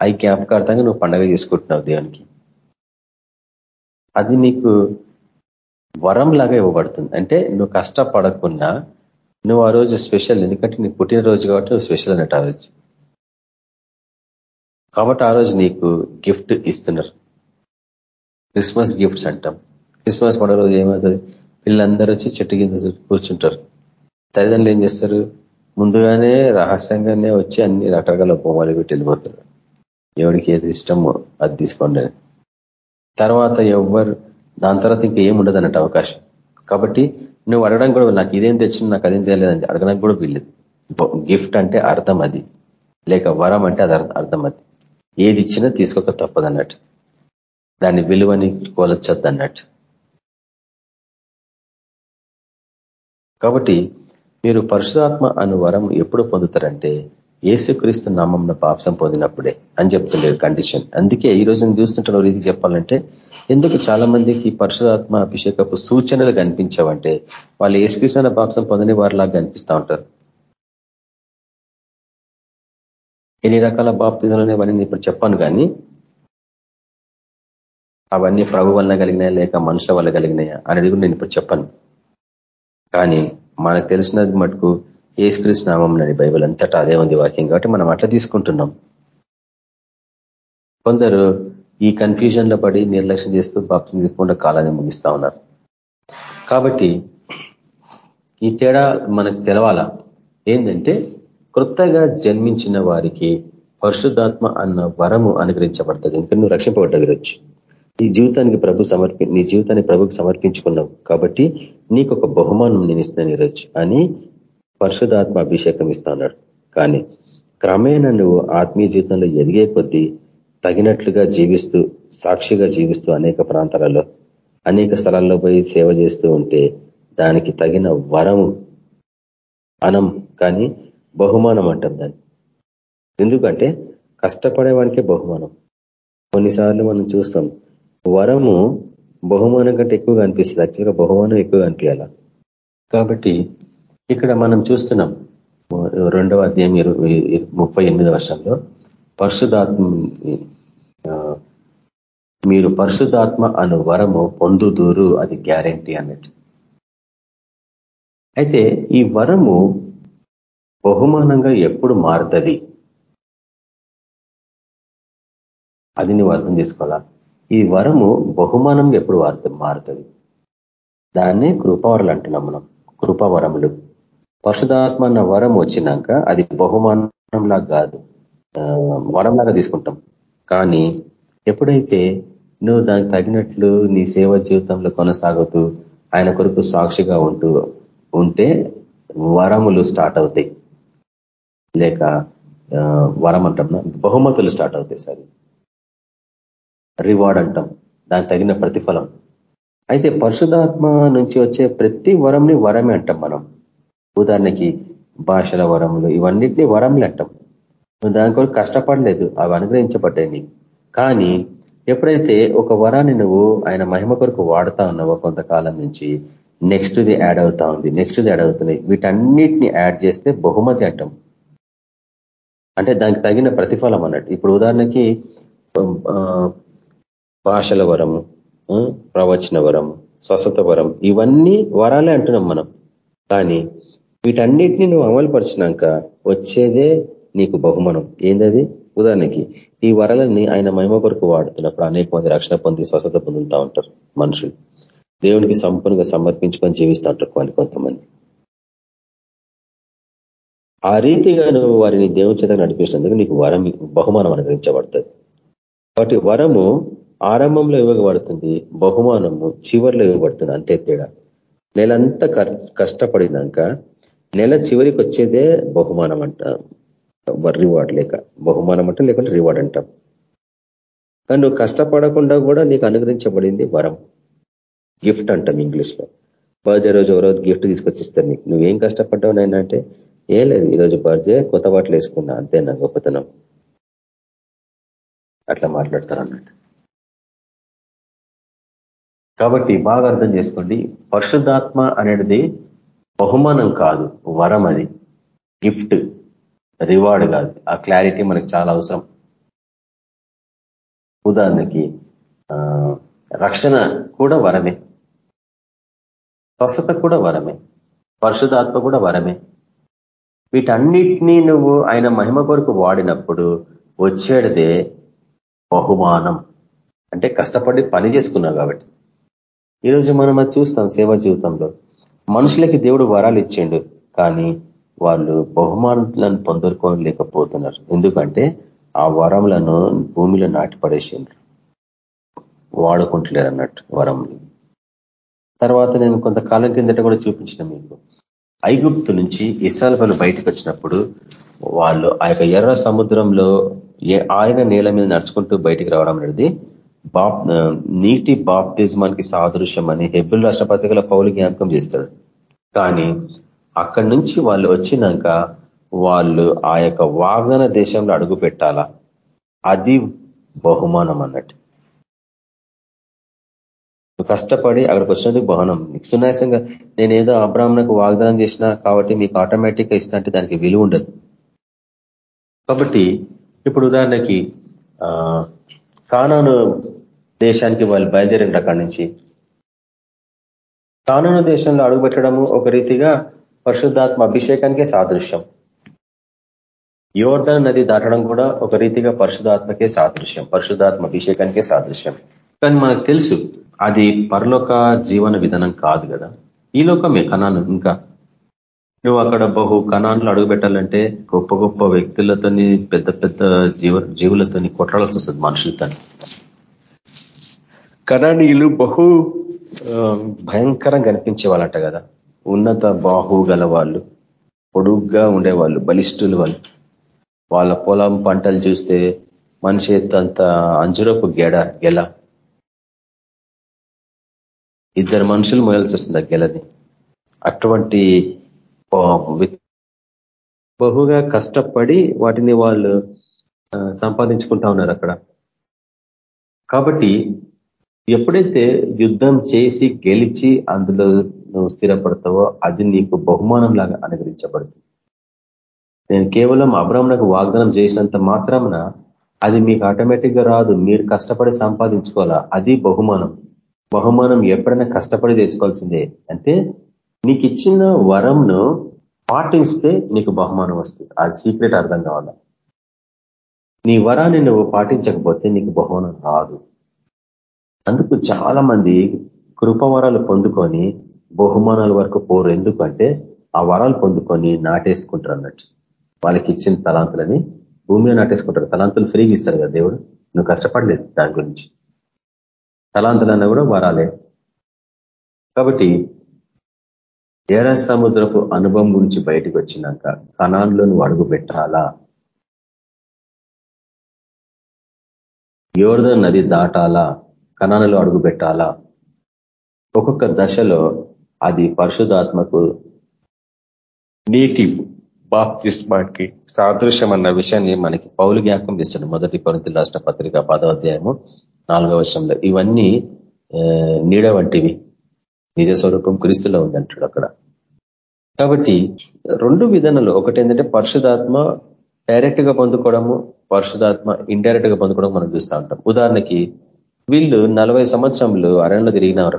అవి జ్ఞాపకార్థంగా నువ్వు పండగ చేసుకుంటున్నావు దేవునికి. అది నీకు వరం లాగా ఇవ్వబడుతుంది. అంటే నువ్వు కష్టపడకుండా నువ్వు ఆ రోజు స్పెషల్ ఎందుకంటే నీ పుట్టినరోజు కాబట్టి నువ్వు స్పెషల్ అన్నట్టు ఆ రోజు. కాబట్టి ఆ రోజు నీకు గిఫ్ట్ ఇస్తున్నారు. క్రిస్మస్ గిఫ్ట్స్ అంటాం. క్రిస్మస్ పండుగ రోజు ఏమవుతుంది? పిల్లలందరూ వచ్చి చెట్టు కింద కూర్చుంటారు. తల్లిదండ్రులు ఏం చేస్తారు? ముందుగానే రహస్యంగానే వచ్చి అన్ని రకరకాల బొమ్మలు పెట్టి వెళ్ళిపోతారు. ఎవరికి ఏది ఇష్టమో అది తీసుకోండి తర్వాత ఎవరు దాని తర్వాత ఇంకా ఏముండదన్నట్టు అన్నట్టు అవకాశం. కాబట్టి నువ్వు అడగడం కూడా నాకు ఇదేం తెచ్చిన నాకు అదేం తెలియదు అడగడానికి కూడా వీల్లేదు. గిఫ్ట్ అంటే అర్థం అది. లేక వరం అంటే అది అర్థం అది. ఏది ఇచ్చినా తీసుకోక తప్పదు అన్నట్టు. దాని విలువని కోలొచ్చద్దు అన్నట్టు. కాబట్టి మీరు పరశురాత్మ అను వరం ఎప్పుడు పొందుతారంటే ఏసుక్రీస్తు నామంలో పాపసం పొందినప్పుడే అని చెప్తుండే కండిషన్. అందుకే ఈ రోజు చూస్తుంటున్న రీతి చెప్పాలంటే ఎందుకు చాలా మందికి పరశురాత్మ అభిషేకపు సూచనలు కనిపించవంటే వాళ్ళు ఏసుకృష్ణ పాపసం పొందని వారిలాగా కనిపిస్తూ ఉంటారు. ఎన్ని రకాల బాప్తిజంలు నేను ఇప్పుడు చెప్పాను కానీ అవన్నీ ప్రభు వల్ల కలిగినాయా లేక మనుషుల వల్ల కలిగినాయా అనేది కూడా నేను ఇప్పుడు చెప్పాను. కానీ మనకు తెలిసినది మటుకు ఏసుకృష్ణ నామం అని బైబిల్ అంతటా అదే ఉంది వాక్యం కాబట్టి మనం అట్లా తీసుకుంటున్నాం. కొందరు ఈ కన్ఫ్యూజన్లో పడి నిర్లక్ష్యం చేస్తూ బాప్సం చెప్పకుండా కాలాన్ని ముగిస్తా ఉన్నారు. కాబట్టి ఈ తేడా మనకు తెలవాలా? ఏంటంటే కొత్తగా జన్మించిన వారికి పరిశుద్ధాత్మ అన్న వరము అనుగ్రహించబడుతుంది. ఇంకా నువ్వు రక్షింపబడ్డ విరొచ్చు నీ జీవితానికి ప్రభు సమర్పి నీ జీవితాన్ని ప్రభుకి సమర్పించుకున్నావు కాబట్టి నీకు ఒక బహుమానం నేను ఇస్తాను ఈరోజు. అని పరిశుధాత్మ అభిషేకం ఇస్తాడు కానీ క్రమేణా నువ్వు ఆత్మీయ జీవితంలో ఎదిగే కొద్దీ తగినట్లుగా జీవిస్తూ సాక్షిగా జీవిస్తూ అనేక ప్రాంతాలలో అనేక స్థలాల్లో పోయి సేవ చేస్తూ ఉంటే దానికి తగిన వరము అనం కానీ బహుమానం అంటాం దాన్ని. ఎందుకంటే కష్టపడేవానికే బహుమానం. కొన్నిసార్లు మనం చూస్తాం వరము బహుమానం కంటే ఎక్కువగా అనిపిస్తుంది. యాక్చువల్గా బహుమానం ఎక్కువగా అనిపించాల? కాబట్టి ఇక్కడ మనం చూస్తున్నాం రెండవ అధ్యాయం ముప్పై ఎనిమిది వర్షంలో పరిశుధాత్మ మీరు పరిశుధాత్మ అను వరము పొందుదూరు అది గ్యారంటీ అన్నట్టు. అయితే ఈ వరము బహుమానంగా ఎప్పుడు మారుతుంది? అది నువ్వు అర్థం చేసుకోవాలా? ఈ వరము బహుమానంగా ఎప్పుడు మారుతుంది? దాన్నే కృపావరలు అంటున్నాం మనం కృపావరములు. పరిశుధాత్మ అన్న వరం వచ్చినాక అది బహుమానంలాగా కాదు. వరంలాగా తీసుకుంటాం. కానీ ఎప్పుడైతే నువ్వు దానికి తగినట్లు నీ సేవ జీవితంలో కొనసాగుతూ ఆయన కొరకు సాక్షిగా ఉంటూ ఉంటే వరములు స్టార్ట్ అవుతాయి. లేక వరం అంటాం బహుమతులు స్టార్ట్ అవుతాయి సరే. రివార్డ్ అంటాం. దానికి తగిన ప్రతిఫలం. అయితే పరిశుధాత్మ నుంచి వచ్చే ప్రతి వరంని వరమే అంటాం మనం. ఉదాహరణకి భాషల వరములు ఇవన్నిటిని వరములు అంటాం. నువ్వు దాని కొరకు కష్టపడలేదు అవి అనుగ్రహించబడ్డాయి. నీకు కానీ ఎప్పుడైతే ఒక వరాన్ని నువ్వు ఆయన మహిమ కొరకు వాడుతా ఉన్నావో కొంతకాలం నుంచి నెక్స్ట్ది యాడ్ అవుతా ఉంది నెక్స్ట్ది యాడ్ అవుతున్నాయి. వీటన్నిటిని యాడ్ చేస్తే బహుమతి అంటాం. అంటే దానికి తగిన ప్రతిఫలం అన్నట్టు. ఇప్పుడు ఉదాహరణకి భాషల వరము ప్రవచన వరం స్వస్థత వరం ఇవన్నీ వరాలే అంటున్నాం మనం. కానీ వీటన్నిటిని నువ్వు అమలుపరిచినాక వచ్చేదే నీకు బహుమానం. ఏందది? ఉదాహరణకి ఈ వరలన్నీ ఆయన మహిమ కొరకు వాడుతున్నప్పుడు అనేక మంది రక్షణ పొంది స్వస్థత పొందుతూ ఉంటారు మనుషులు. దేవునికి సంపూర్ణంగా సమర్పించుకొని జీవిస్తూ ఉంటారు కొన్ని కొంతమంది. ఆ రీతిగా నువ్వు వారిని దేవుని చేత నడిపించినందుకు నీకు వరం బహుమానం అనుగ్రహించబడుతుంది. కాబట్టి వరము ఆరంభంలో ఇవ్వబడుతుంది బహుమానము చివరిలో ఇవ్వబడుతుంది అంతే తేడా. నేలంతా కష్టపడినాక నెల చివరికి వచ్చేదే బహుమానం అంట రివార్డ్ లేక. బహుమానం అంటే లేకుంటే రివార్డ్ అంటాం. కానీ నువ్వు కష్టపడకుండా కూడా నీకు అనుగ్రహించబడింది వరం. గిఫ్ట్ అంటాం ఇంగ్లీష్లో. బర్త్డే రోజు ఎవరోజు గిఫ్ట్ తీసుకొచ్చిస్తారు నీకు. నువ్వేం కష్టపడ్డావు నాయన అంటే ఏం లేదు ఈరోజు బర్త్డే కొత్త బాటలు వేసుకున్నా అంతే నా గొప్పతనం? అట్లా మాట్లాడతారు అన్నట్టు కాబట్టి బాగా అర్థం చేసుకోండి. పరిశుద్ధాత్మ అనేది బహుమానం కాదు వరం అది. గిఫ్ట్ రివార్డ్ కాదు. ఆ క్లారిటీ మనకు చాలా అవసరం. ఉదాహరణకి రక్షణ కూడా వరమే. స్వస్థత కూడా వరమే. పరిశుధాత్మ కూడా వరమే. వీటన్నిటినీ నువ్వు ఆయన మహిమ కొరకు వాడినప్పుడు వచ్చేటిదే బహుమానం. అంటే కష్టపడి పని చేసుకున్నావు కాబట్టి. ఈరోజు మనం అది చూస్తాం సేవా జీవితంలో. మనుషులకి దేవుడు వరాలు ఇచ్చిండు కానీ వాళ్ళు బహుమానులను పొందుకోలేకపోతున్నారు. ఎందుకంటే ఆ వరములను భూమిలో నాటి పడేసిండ్రు. వాడుకుంటలేరు అన్నట్టు వరంని తర్వాత నేను కొంతకాలం కిందట కూడా చూపించిన మీకు. ఐగుప్తు నుంచి ఇస్రాయల్ పనులు బయటకు వచ్చినప్పుడు వాళ్ళు ఆ యొక్క ఎర్ర సముద్రంలో ఆయన నేల మీద నడుచుకుంటూ బయటికి రావడం అనేది బాప్ నీటి బాప్తిజమానికి సాదృశ్యం అని హెబ్బుల్ రాష్ట్రపతికల పౌలు జ్ఞాపకం చేస్తాడు. కానీ అక్కడి నుంచి వాళ్ళు వచ్చినాక వాళ్ళు ఆ యొక్క వాగ్దాన దేశంలో అడుగు పెట్టాలా. అది బహుమానం అన్నట్టు. కష్టపడి అక్కడికి వచ్చినందుకు బహుమానం. నీకు సునాయాసంగా నేనేదో అబ్రాహ్మణకు వాగ్దానం చేసిన కాబట్టి మీకు ఆటోమేటిక్గా ఇస్తా అంటే దానికి విలువ ఉండదు. కాబట్టి ఇప్పుడు ఉదాహరణకి కానాను దేశానికి వాళ్ళు బయలుదేరిన అక్కడి నుంచి. కానాను దేశంలో అడుగుపెట్టడము ఒక రీతిగా పరిశుద్ధాత్మ అభిషేకానికే సాదృశ్యం. యోర్ధన నది దాటడం కూడా ఒక రీతిగా పరిశుధాత్మకే సాదృశ్యం పరిశుధాత్మ అభిషేకానికే సాదృశ్యం. కానీ మనకు తెలుసు అది పరలోక జీవన విధానం కాదు కదా. ఈ లోకమే కణాను ఇంకా నువ్వు అక్కడ బహు కణాలను అడుగుపెట్టాలంటే గొప్ప గొప్ప వ్యక్తులతోని పెద్ద పెద్ద జీవ జీవులతోని కొట్లాడాల్సి వస్తుంది మనుషులతో కణానీయులు బహు భయంకరంగా కనిపించే వాళ్ళట కదా. ఉన్నత బాహు గల వాళ్ళు పొడుగ్గా ఉండేవాళ్ళు బలిష్ఠులు వాళ్ళు. వాళ్ళ పొలం పంటలు చూస్తే మనిషి ఎత్తంత అంజురపు గెడ గెల. ఇద్దరు మనుషులు మోయాల్సి వస్తుంది ఆ గెలని. అటువంటి బహుగా కష్టపడి వాటిని వాళ్ళు సంపాదించుకుంటా ఉన్నారు అక్కడ. కాబట్టి ఎప్పుడైతే యుద్ధం చేసి గెలిచి అందులో నువ్వు స్థిరపడతావో అది నీకు బహుమానం లాగా అనుగ్రహించబడుతుంది. నేను కేవలం అబ్రాహ్మణకు వాగ్దానం చేసినంత మాత్రమున అది మీకు ఆటోమేటిక్గా రాదు. మీరు కష్టపడి సంపాదించుకోవాలా? అది బహుమానం. బహుమానం ఎప్పుడైనా కష్టపడి తెచ్చుకోవాల్సిందే. అంటే నీకు ఇచ్చిన వరంను పాటిస్తే నీకు బహుమానం వస్తుంది. అది సీక్రెట్ అర్థం కావాలా? నీ వరాన్ని నువ్వు పాటించకపోతే నీకు బహుమానం రాదు. అందుకు చాలా మంది కృపవరాలు పొందుకొని బహుమానాల వరకు పోరు. ఎందుకంటే ఆ వరాలు పొందుకొని నాటేసుకుంటారు అన్నట్టు. వాళ్ళకి ఇచ్చిన తలాంతులని భూమిలో నాటేసుకుంటారు. తలాంతులు ఫ్రీగా ఇస్తారు కదా దేవుడు? నువ్వు కష్టపడలేదు దాని గురించి. తలాంతులన్నా కూడా వరాలే. కాబట్టి ఏర సముద్రపు అనుభవం గురించి బయటకు వచ్చినాక కణాల్లో నువ్వు అడుగు పెట్టాలా? యోర్ధ నది దాటాలా? కణాలలో అడుగు పెట్టాలా? ఒక్కొక్క దశలో అది పరిశుధాత్మకు నీటి బాప్తిస్మాకి సాదృశ్యం అన్న విషయాన్ని మనకి పౌలు జ్ఞాపకం చేస్తాడు మొదటి కొరింతలు రాష్ట్ర పత్రిక పదవాధ్యాయము నాలుగవ వర్షంలో ఇవన్నీ నీడ వంటివి. నిజ స్వరూపం క్రీస్తులో ఉందంటాడు అక్కడ. కాబట్టి రెండు విధానాలు. ఒకటి ఏంటంటే పరిశుధాత్మ డైరెక్ట్గా పొందుకోవడము పరిశుధాత్మ ఇండైరెక్ట్గా పొందుకోవడం మనం చూస్తూ ఉంటాం. ఉదాహరణకి వీళ్ళు నలభై సంవత్సరంలో అరణ్యంలో తిరిగినారు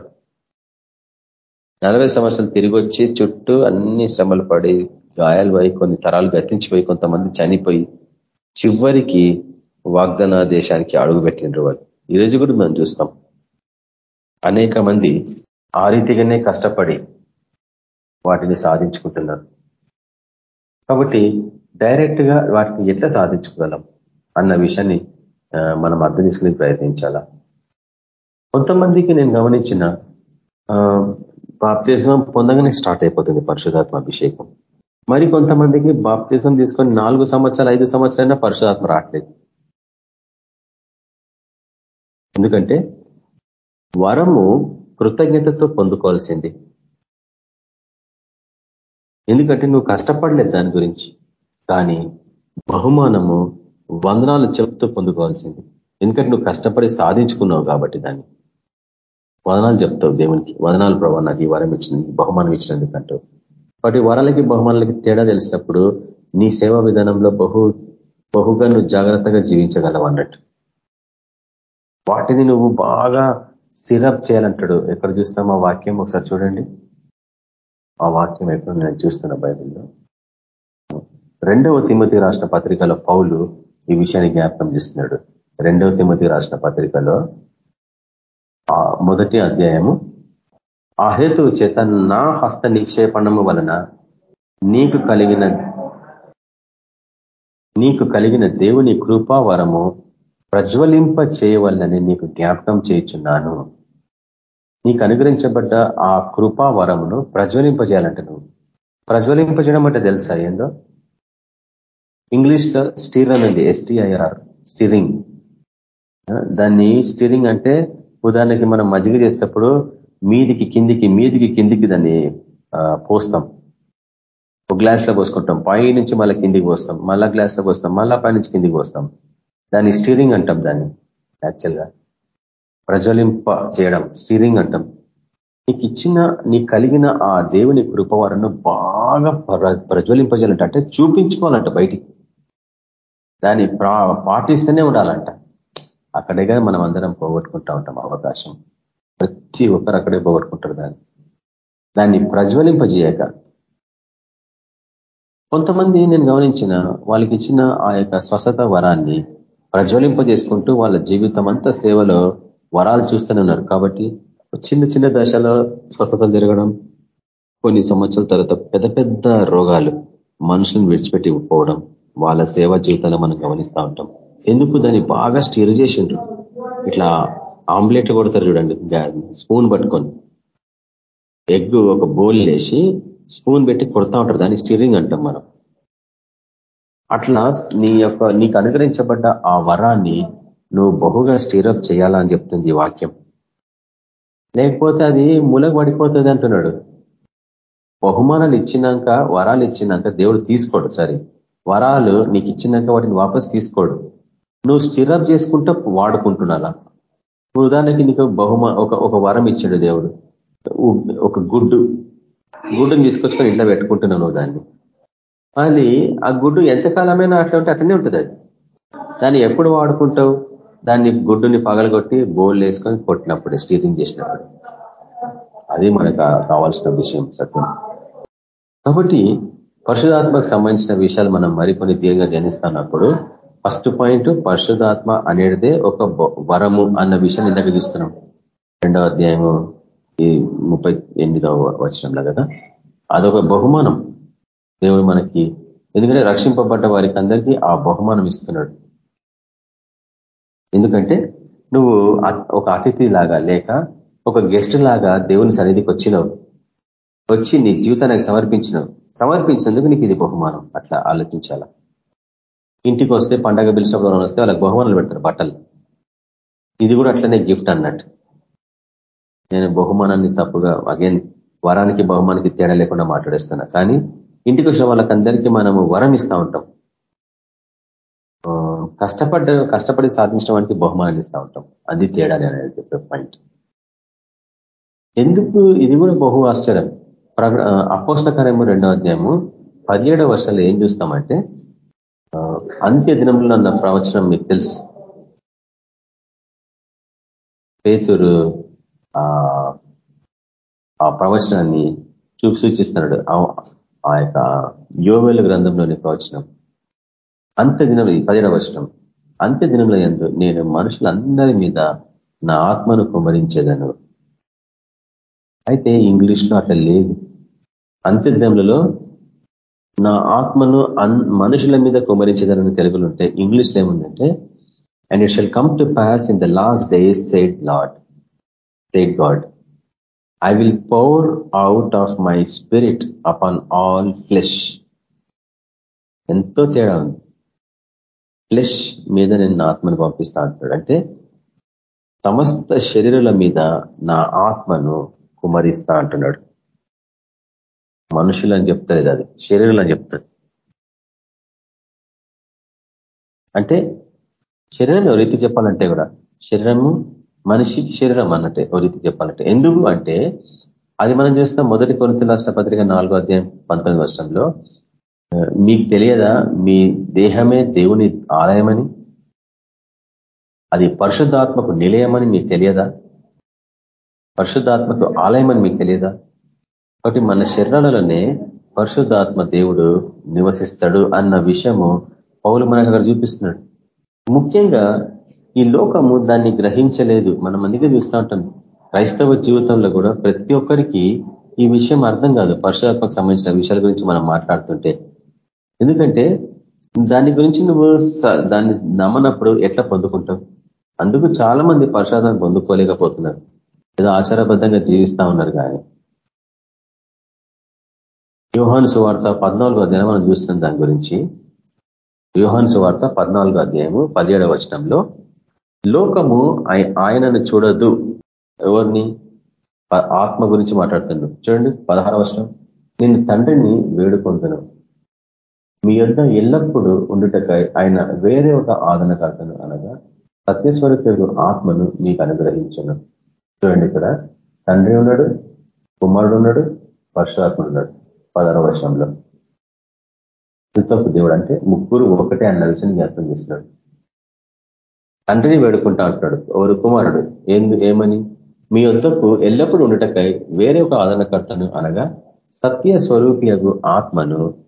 నలభై సంవత్సరాలు తిరిగి వచ్చి చుట్టూ అన్ని శ్రమలు పడి గాయాలు పోయి కొన్ని తరాలు గతించిపోయి కొంతమంది చనిపోయి చివరికి వాగ్దాన దేశానికి అడుగు పెట్టినరు వాళ్ళు. ఈరోజు కూడా మనం చూస్తాం. అనేక మంది ఆ రీతిగానే కష్టపడి వాటిని సాధించుకుంటున్నారు. కాబట్టి డైరెక్ట్గా వాటిని ఎట్లా సాధించుకోగలం అన్న విషయాన్ని మనం అర్థం చేసుకునే ప్రయత్నించాలా? కొంతమందికి నేను గమనించిన బాప్తిజం పొందగానే స్టార్ట్ అయిపోతుంది పరిశుధాత్మ అభిషేకం. మరి కొంతమందికి బాప్తిజం తీసుకొని నాలుగు సంవత్సరాలు ఐదు సంవత్సరాలైనా పరిశుధాత్మ రావట్లేదు ఎందుకంటే వరము కృతజ్ఞతతో పొందుకోవాల్సింది. ఎందుకంటే నువ్వు కష్టపడలేదు దాని గురించి కానీ బహుమానము వందనాలు చెప్తూ పొందుకోవాల్సింది. ఎందుకంటే నువ్వు కష్టపడి సాధించుకున్నావు కాబట్టి దాన్ని. వదనాలు చెప్తావు దేవునికి. వదనాలు ప్రభావ నాకు ఈ వరం ఇచ్చిన బహుమానం ఇచ్చినందుకంటూ వాటి వరాలకి బహుమానాలకి తేడా తెలిసినప్పుడు నీ సేవా విధానంలో బహు బహుగా నువ్వు జాగ్రత్తగా జీవించగలవు అన్నట్టు. వాటిని నువ్వు బాగా స్థిరప్ చేయాలంటాడు. ఎక్కడ చూస్తాం ఆ వాక్యం? ఒకసారి చూడండి. ఆ వాక్యం ఎక్కడ నేను చూస్తున్నా బైబిల్లో? రెండవ తిమ్మతి రాష్ట్ర పత్రికలో పౌలు ఈ విషయాన్ని జ్ఞాపకం చేస్తున్నాడు. రెండవ తిమ్మతి రాష్ట్ర పత్రికలో మొదటి అధ్యాయము. ఆ హేతువు చేత నా హస్త నిక్షేపణము వలన నీకు కలిగిన నీకు కలిగిన దేవుని కృపావరము ప్రజ్వలింప చేయవల్లని నీకు జ్ఞాపకం చేయుచున్నాను. నీకు అనుగ్రహించబడ్డ ఆ కృపావరమును ప్రజ్వలింపజేయాలంట నువ్వు ప్రజ్వలింపజేయడం అంటే తెలుసా ఏందో? ఇంగ్లీష్లో స్టీర్ అనేది ఎస్టీఐఆర్ స్టీరింగ్. దాన్ని స్టీరింగ్ అంటే ఉదాహరణకి మనం మజ్జిగ చేసేటప్పుడు మీదికి కిందికి మీదికి కిందికి దాన్ని పోస్తాం. ఒక గ్లాస్లో పోసుకుంటాం. పై నుంచి మళ్ళీ కిందికి పోస్తాం. మళ్ళా గ్లాస్లో పోస్తాం. మళ్ళా పై నుంచి కిందికి పోస్తాం. దాన్ని స్టీరింగ్ అంటాం దాన్ని యాక్చువల్గా ప్రజ్వలింప చేయడం స్టీరింగ్ అంటాం. నీకు ఇచ్చిన నీకు కలిగిన ఆ దేవుని కృపవారను బాగా ప్రజ్వలింపజేయాలంట. అంటే చూపించుకోవాలంట బయటికి. దాన్ని పాటిస్తూనే ఉండాలంట. అక్కడే కానీ మనం అందరం పోగొట్టుకుంటా ఉంటాం అవకాశం. ప్రతి ఒక్కరు అక్కడే పోగొట్టుకుంటారు దాన్ని. దాన్ని ప్రజ్వలింపజేయక. కొంతమంది నేను గమనించిన వాళ్ళకి ఇచ్చిన ఆ యొక్క స్వస్థత వరాన్ని ప్రజ్వలింపజేసుకుంటూ వాళ్ళ జీవితం అంతా సేవలో వరాలు చూస్తూనే ఉన్నారు. కాబట్టి చిన్న చిన్న దశలో స్వస్థతలు జరగడం కొన్ని సంవత్సరాల తర్వాత పెద్ద పెద్ద రోగాలు మనుషులను విడిచిపెట్టి పోవడం వాళ్ళ సేవా జీవితాలు మనం గమనిస్తూ ఉంటాం. ఎందుకు దాన్ని బాగా స్టిర్ చేసిండ్రు? ఇట్లా ఆమ్లెట్ కొడతారు చూడండి స్పూన్ పట్టుకొని. ఎగ్ ఒక బౌల్ వేసి స్పూన్ పెట్టి కొడతా ఉంటారు దాన్ని స్టీరింగ్ అంటాం మనం. అట్లా నీ యొక్క నీకు అనుగ్రహించబడ్డ ఆ వరాన్ని నువ్వు బహుగా స్టీరప్ చేయాలా అని చెప్తుంది ఈ వాక్యం. లేకపోతే అది మూలకు పడిపోతుంది అంటున్నాడు. బహుమానాలు ఇచ్చినాక వరాలు ఇచ్చినాక దేవుడు తీసుకోడు సరే. వరాలు నీకు ఇచ్చినాక వాటిని వాపస్ తీసుకోడు. నువ్వు స్టిరప్ చేసుకుంటూ నువ్వు ఉదాహరణకి నీకు బహుమా ఒక ఒక వరం ఇచ్చాడు దేవుడు. ఒక గుడ్డు. గుడ్డుని తీసుకొచ్చుకొని ఇంట్లో పెట్టుకుంటున్నావు నువ్వు దాన్ని. అది ఆ గుడ్డు ఎంతకాలమైనా అట్లా ఉంటే అట్లనే ఉంటుంది అది. దాన్ని ఎప్పుడు వాడుకుంటావు? దాన్ని గుడ్డుని పగలగొట్టి బోల్ వేసుకొని కొట్టినప్పుడు స్టీరింగ్ చేసినప్పుడు. అది మనకు కావాల్సిన విషయం సత్యం. కాబట్టి పరిశుధాత్మకు సంబంధించిన విషయాలు మనం మరికొన్ని దీర్ఘంగా ధ్యానిస్తున్నప్పుడు ఫస్ట్ పాయింట్ పరిశుధాత్మ అనేదే ఒక వరము అన్న విషయాన్ని ఇందాక చూస్తున్నాం. రెండవ అధ్యాయము ఈ ముప్పై ఎనిమిదవ వచనంలో కదా? అదొక బహుమానం. దేవుడు మనకి ఎందుకంటే రక్షింపబడ్డ వారికి అందరికీ ఆ బహుమానం ఇస్తున్నాడు. ఎందుకంటే నువ్వు ఒక అతిథి లాగా లేక ఒక గెస్ట్ లాగా దేవుని సన్నిధికి వచ్చినావు. వచ్చి నీ జీవితానికి సమర్పించినావు. సమర్పించినందుకు నీకు ఇది బహుమానం. అట్లా ఆలోచించాలా? ఇంటికి వస్తే పండగ పిలిచినప్పుడు వస్తే వాళ్ళకి బహుమానాలు పెడతారు బట్టలు. ఇది కూడా అట్లనే గిఫ్ట్ అన్నట్టు. నేను బహుమానాన్ని తప్పుగా అగైన్ వరానికి బహుమానికి తేడా లేకుండా మాట్లాడేస్తున్నా. కానీ ఇంటికి వచ్చిన వాళ్ళకందరికీ మనము వరం ఇస్తూ ఉంటాం. కష్టపడ్డ కష్టపడి సాధించడం వానికి బహుమానాలు ఇస్తూ ఉంటాం. అది తేడా అనేది చెప్పే పాయింట్ ఎందుకు? ఇది కూడా బహు ఆశ్చర్యం. అపోష్ణ కార్యము రెండో అధ్యాయము పదిహేడవ వర్షాలు ఏం చూస్తామంటే అంత్య దినంలో అన్న ప్రవచనం మీకు తెలుసు. పేతురు ఆ ప్రవచనాన్ని చూపు సూచిస్తున్నాడు. ఆ యొక్క యోవేల గ్రంథంలోని ప్రవచనం. అంత్య దినం పదిహేడవ వచనం. అంత్య దినంలో ఎందు నేను మనుషులందరి మీద నా ఆత్మను కుమరించేదను అయితే ఇంగ్లీష్లో అట్లా లేదు. అంత్య దినములలో నా ఆత్మను మనుషుల మీద కుమరించదనని తెలుగులో ఉంటే ఇంగ్లీష్లో ఏముందంటే and it shall come to pass in the last days saith Lord saith God I will pour out of my spirit upon all flesh ఎంతో తేడా ఉంది. ఫ్లెష్ మీద నేను నా ఆత్మను పంపిస్తా అంటున్నాడు. అంటే సమస్త శరీరాల మీద నా ఆత్మను కుమరిస్తా అంటున్నాడు. మనుషులు అని చెప్తారు అది. శరీరాలు అని చెప్తారు అంటే శరీరం ఓ రీతి చెప్పాలంటే కూడా శరీరము మనిషి శరీరం అన్నట్టే ఓ రీతి చెప్పాలంటే. ఎందుకు అంటే అది మనం చూస్తాం మొదటి కొనుత రాష్ట్ర పత్రిక నాలుగో అధ్యాయం పంతొమ్మిది వర్షంలో మీకు తెలియదా మీ దేహమే దేవుని ఆలయమని? అది పరిశుద్ధాత్మకు నిలయమని మీకు తెలియదా? పరిశుద్ధాత్మకు ఆలయమని మీకు తెలియదా? కాబట్టి మన శరీరాలలోనే పరిశుద్ధాత్మ దేవుడు నివసిస్తాడు అన్న విషయము పౌలు మనకు అక్కడ చూపిస్తున్నాడు. ముఖ్యంగా ఈ లోకము దాన్ని గ్రహించలేదు. మనం అందుకే చూస్తూ ఉంటాం. క్రైస్తవ జీవితంలో కూడా ప్రతి ఒక్కరికి ఈ విషయం అర్థం కాదు. పరిశుధాత్మకు సంబంధించిన విషయాల గురించి మనం మాట్లాడుతుంటే. ఎందుకంటే దాని గురించి నువ్వు దాన్ని నమ్మనప్పుడు ఎట్లా పొందుకుంటావు? అందుకు చాలా మంది పరశురాత్మను పొందుకోలేకపోతున్నారు. ఏదో ఆచారబద్ధంగా జీవిస్తా ఉన్నారు కానీ. వ్యూహాన్ సువార్త పద్నాలుగో అధ్యాయం మనం చూస్తున్నాం దాని గురించి. వ్యూహాన్ సువార్త పద్నాలుగో అధ్యాయము పదిహేడవ వచనంలో లోకము ఆయనను చూడదు. ఎవరిని? ఆత్మ గురించి మాట్లాడుతున్నాడు చూడండి పదహార వచనం. నేను తండ్రిని వేడుకుంటున్నాను మీ యొద్ ఎల్లప్పుడూ ఉండుటకై ఆయన వేరే ఒక ఆదరణకర్తను అనగా సత్యస్వరూపుడు ఆత్మను మీకు అనుగ్రహించను. చూడండి ఇక్కడ. తండ్రి ఉన్నాడు కుమారుడు ఉన్నాడు పరశురాత్ముడు ఉన్నాడు. పదహార వర్షంలో త్రితపు దేవుడు అంటే ముగ్గురు ఒకటే అన్న విషయాన్ని జ్ఞాపకం చేస్తున్నాడు. తండ్రిని వేడుకుంటా అంటున్నాడు ఎవరు? కుమారుడు. ఏంది? ఏమని? మీ వద్దకు ఎల్లప్పుడూ ఉండటకై వేరే ఒక ఆదరణకర్తను అనగా సత్య స్వరూపియగు ఆత్మను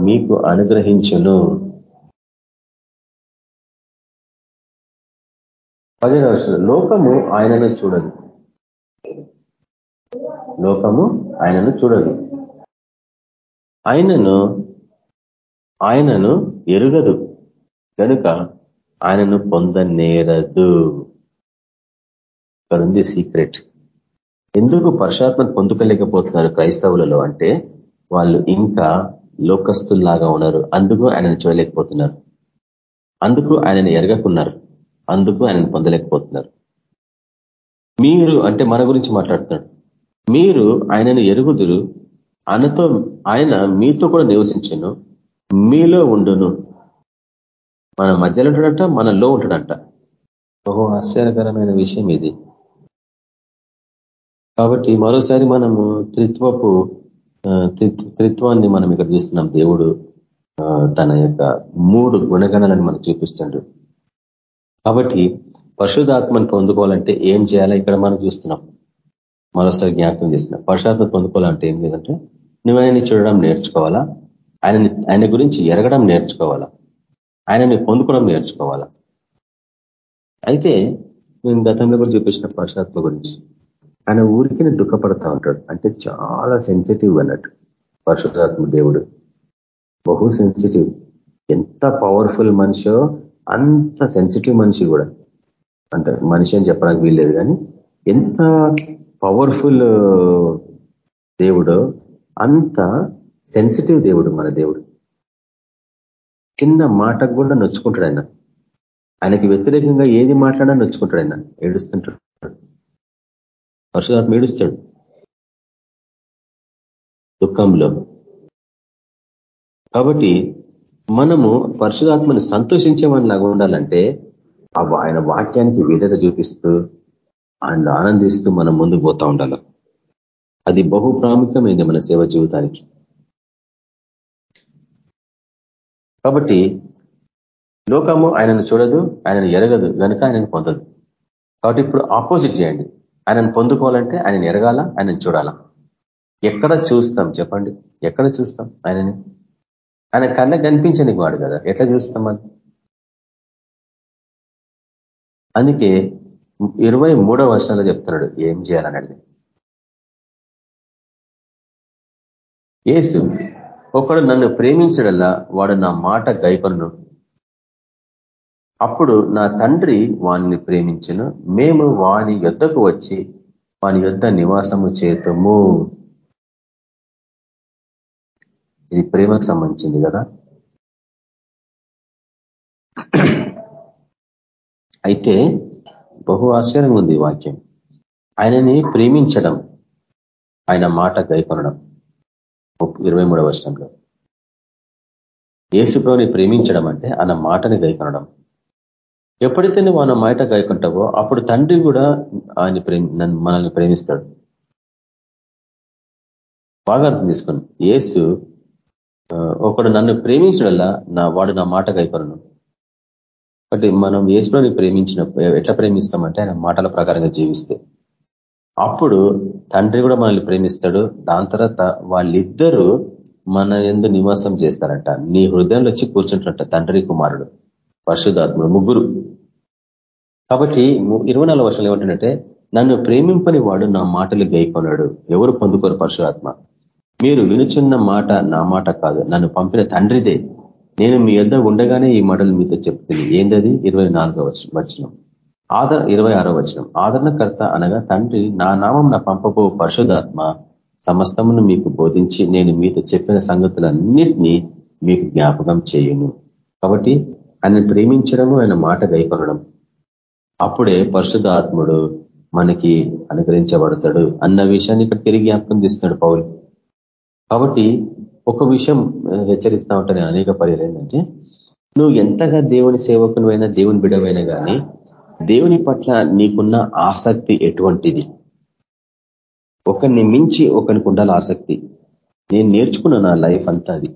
మీకు అనుగ్రహించును. పదిహేను వర్షాలు లోకము ఆయనను చూడదు. లోకము ఆయనను చూడదు. ఆయనను ఆయనను ఎరుగదు. కనుక ఆయనను పొందనేరదు. ఇక్కడ ఉంది సీక్రెట్. ఎందుకు పరుషాత్మను పొందుకోలేకపోతున్నారు క్రైస్తవులలో అంటే వాళ్ళు ఇంకా లోకస్తుల్లాగా ఉన్నారు. అందుకు ఆయనను చూడలేకపోతున్నారు. అందుకు ఆయనను ఎరగకున్నారు. అందుకు ఆయనను పొందలేకపోతున్నారు. మీరు అంటే మన గురించి మాట్లాడుతున్నాడు మీరు ఆయనను ఎరుగుదురు ఆయనతో ఆయన మీతో కూడా నివసించను. మీలో ఉండును. మన మధ్యలో ఉంటాడంట మనలో ఉంటాడంట. బహు ఆశ్చర్యకరమైన విషయం ఇది. కాబట్టి మరోసారి మనము త్రిత్వపు త్రిత్వాన్ని మనం ఇక్కడ చూస్తున్నాం. దేవుడు తన యొక్క మూడు గుణగణాలను మనకు చూపిస్తాడు. కాబట్టి పరిశుధాత్మను పొందుకోవాలంటే ఏం చేయాలో ఇక్కడ మనం చూస్తున్నాం. మరోసారి జ్ఞాపకం చేస్తున్నాం. పరిశుధాత్మ పొందుకోవాలంటే ఏం లేదంటే నువ్వు ఆయనని చూడడం నేర్చుకోవాలా? ఆయనని ఆయన గురించి ఎరగడం నేర్చుకోవాలా? ఆయనని పొందుకోవడం నేర్చుకోవాలా? అయితే నేను గతంలో కూడా చూపించిన పరిశుధాత్మ గురించి. ఆయన ఊరికే దుఃఖపడతా ఉంటాడు. అంటే చాలా సెన్సిటివ్ అన్నట్టు. పరిశుధాత్మ దేవుడు. బహు సెన్సిటివ్ ఎంత పవర్ఫుల్ మనిషో అంత సెన్సిటివ్ మనిషి కూడా. అంటే మనిషి అని చెప్పడానికి వీల్లేదు కానీ ఎంత పవర్ఫుల్ దేవుడో అంత సెన్సిటివ్ దేవుడు మన దేవుడు. చిన్న మాటకు కూడా నొచ్చుకుంటాడు ఆయన. ఆయనకి వ్యతిరేకంగా ఏది మాట్లాడా నొచ్చుకుంటాడు ఆయన. ఏడుస్తుంటాడు. పరశురాత్మ ఏడుస్తాడు. దుఃఖంలో. కాబట్టి మనము పరశురాత్మని సంతోషించేవాడిలాగా ఉండాలంటే ఆయన వాక్యానికి విధత చూపిస్తూ ఆయన ఆనందిస్తూ మనం ముందుకు పోతా ఉండాలి. అది బహు ప్రాముఖ్యమైంది మన సేవ జీవితానికి. కాబట్టి లోకము ఆయనను చూడదు ఆయనను ఎరగదు కనుక ఆయనను పొందదు. కాబట్టి ఇప్పుడు ఆపోజిట్ చేయండి. ఆయనను పొందుకోవాలంటే ఆయనను ఎరగాల ఆయనను చూడాలా. ఎక్కడ చూస్తాం చెప్పండి? ఎక్కడ చూస్తాం ఆయనని? ఆయన కళ్ళ కనిపించని వాడు కదా ఎట్లా చూస్తామని అందుకే ఇరవై మూడవ వర్షాలు చెప్తున్నాడు ఏం చేయాలన్నది. ఏసు ఒకడు నన్ను ప్రేమించడల్లా వాడు నా మాట గైకొను అప్పుడు నా తండ్రి వాణ్ణి ప్రేమించను. మేము వాని యుద్ధకు వచ్చి వాని యుద్ధ నివాసము చేతము. ఇది ప్రేమకు సంబంధించింది కదా. అయితే బహు ఆశ్చర్యంగా ఉంది వాక్యం. ఆయనని ప్రేమించడం ఆయన మాట గైకొనడం. ఇరవై మూడవ వర్షంలో ఏసుప్రభుని ప్రేమించడం అంటే ఆయన మాటని గైకొనడం. ఎప్పుడైతే నువ్వు ఆయన మాట గైకుంటావో అప్పుడు తండ్రి కూడా ఆయన ప్రేమి మనల్ని ప్రేమిస్తాడు. బాగా అర్థం తీసుకుని ఏసు ఒకడు నన్ను ప్రేమించడల్లా నా వాడు నా మాట గైకొనను. కాబట్టి మనం ఏసులోని ప్రేమించిన ఎట్లా ప్రేమిస్తామంటే ఆయన మాటల ప్రకారంగా జీవిస్తే. అప్పుడు తండ్రి కూడా మనల్ని ప్రేమిస్తాడు. దాని తర్వాత వాళ్ళిద్దరూ మన ఎందు నివాసం చేస్తారంట. నీ హృదయంలో వచ్చి కూర్చుంటారంట తండ్రి కుమారుడు పరిశుధాత్ముడు ముగ్గురు. కాబట్టి ఇరవై నాలుగు వర్షాలు ఏమంటుందంటే నన్ను ప్రేమింపని వాడు నా మాటలు గైకొన్నాడు ఎవరు పొందుకోరు పరశురాత్మ మీరు వినుచున్న మాట నా మాట కాదు. నన్ను పంపిన తండ్రిదే. నేను మీ యొద్ ఉండగానే ఈ మాటలు మీతో చెప్తుంది ఏందది? ఇరవై నాలుగో వచనం. ఆదర ఇరవై ఆరో వచనం. ఆదరణకర్త అనగా తండ్రి నా నామం నా పంపబో పరిశుధాత్మ సమస్తమును మీకు బోధించి నేను మీతో చెప్పిన సంగతులన్నింటినీ మీకు జ్ఞాపకం చేయును. కాబట్టి ఆయన ప్రేమించడము ఆయన మాట గైకొనడం. అప్పుడే పరిశుధాత్ముడు మనకి అనుగ్రహించబడతాడు అన్న విషయాన్ని ఇక్కడ తిరిగి జ్ఞాపకం తీస్తున్నాడు పౌలు. కాబట్టి ఒక విషయం హెచ్చరిస్తా ఉంటాను అనేక పర్యాలు. ఏంటంటే నువ్వు ఎంతగా దేవుని సేవకునివైనా దేవుని బిడవైనా కానీ దేవుని పట్ల నీకున్న ఆసక్తి ఎటువంటిది? ఒకరిని మించి ఒకరికి ఉండాలి ఆసక్తి. నేను నేర్చుకున్న నా లైఫ్ అంతా అది.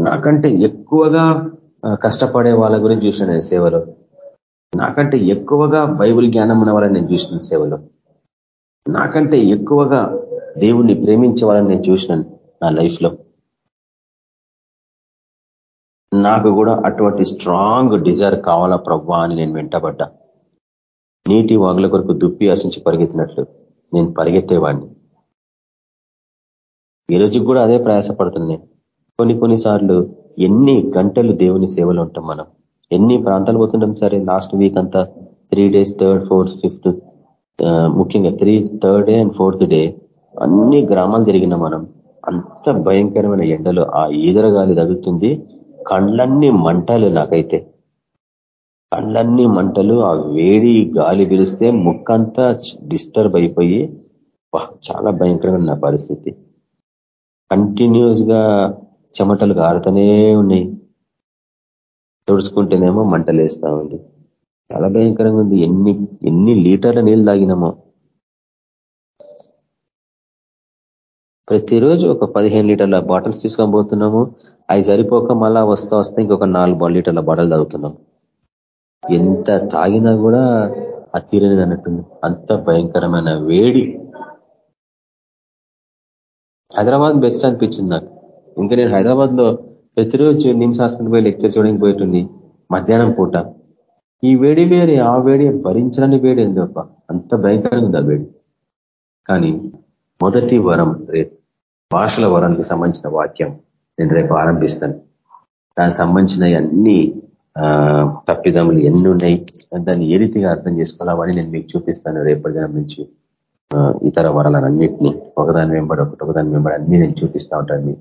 నాకంటే ఎక్కువగా కష్టపడే వాళ్ళ గురించి చూసిన నేను సేవలో. నాకంటే ఎక్కువగా బైబుల్ జ్ఞానం ఉన్న వాళ్ళని నేను చూసిన సేవలో. నాకంటే ఎక్కువగా దేవుణ్ణి ప్రేమించే వాళ్ళని నేను చూసినాను నా లైఫ్లో. నాకు కూడా అటువంటి స్ట్రాంగ్ డిజైర్ కావాలా ప్రవ్వా అని నేను వెంటబడ్డా. నీటి వాగుల కొరకు దుప్పి ఆశించి పరిగెత్తినట్లు నేను పరిగెత్తేవాడిని ఈ రోజుకి కూడా అదే ప్రయాసపడుతున్నాయి కొన్ని కొన్నిసార్లు ఎన్ని గంటలు దేవుని సేవలు ఉంటాం మనం? ఎన్ని ప్రాంతాలు పోతుంటాం సరే? లాస్ట్ వీక్ అంతా three days third fourth fifth ముఖ్యంగా three third day and fourth day అన్ని గ్రామాలు తిరిగిన మనం. అంత భయంకరమైన ఎండలో ఆ ఈదరగాలి తగులుతుంది. కండ్లన్నీ మంటలు నాకైతే. కండ్లన్నీ మంటలు ఆ వేడి గాలి పిలిస్తే ముక్కంతా డిస్టర్బ్ అయిపోయి చాలా భయంకరమైన నా పరిస్థితి. కంటిన్యూస్గా చెమటలు గారుతూనే ఉన్నాయి. తుడుచుకుంటేనేమో మంటలేస్తా ఉంది. చాలా భయంకరంగా ఉంది. ఎన్ని ఎన్ని లీటర్ల నీళ్ళు తాగినామో. ప్రతిరోజు ఒక పదిహేను లీటర్ల బాటిల్స్ తీసుకొని పోతున్నాము. అవి సరిపోక మళ్ళా వస్తా వస్తే ఇంకొక నాలుగు లీటర్ల బాటిల్ తాగుతున్నాం. ఎంత తాగినా కూడా అతీరనిది అన్నట్టుంది. అంత భయంకరమైన వేడి. హైదరాబాద్ బెస్ట్ అనిపించింది నాకు. ఇంకా నేను హైదరాబాద్లో ప్రతిరోజు నిమ్స్ హాస్పిటల్ పోయి లెక్చర్ చూడడానికి పోయేటుంది మధ్యాహ్నం పూట. ఈ వేడి వేరే ఆ వేడి భరించడానికి వేడి ఏంది అంత భయంకరంగా ఉంది ఆ వేడి. కానీ మొదటి వరం రేపు భాషల వరానికి సంబంధించిన వాక్యం నేను రేపు ఆరంభిస్తాను. దానికి సంబంధించిన అన్ని తప్పిదములు ఎన్ని ఉన్నాయి దాన్ని ఏ రీతిగా అర్థం చేసుకోవాలని నేను మీకు చూపిస్తాను రేపటి దినం నుంచి. ఇతర వరాలన్నింటినీ ఒకదాని వెంబడి ఒకటి ఒకదాని వెంబడి అన్ని నేను చూపిస్తూ ఉంటాను.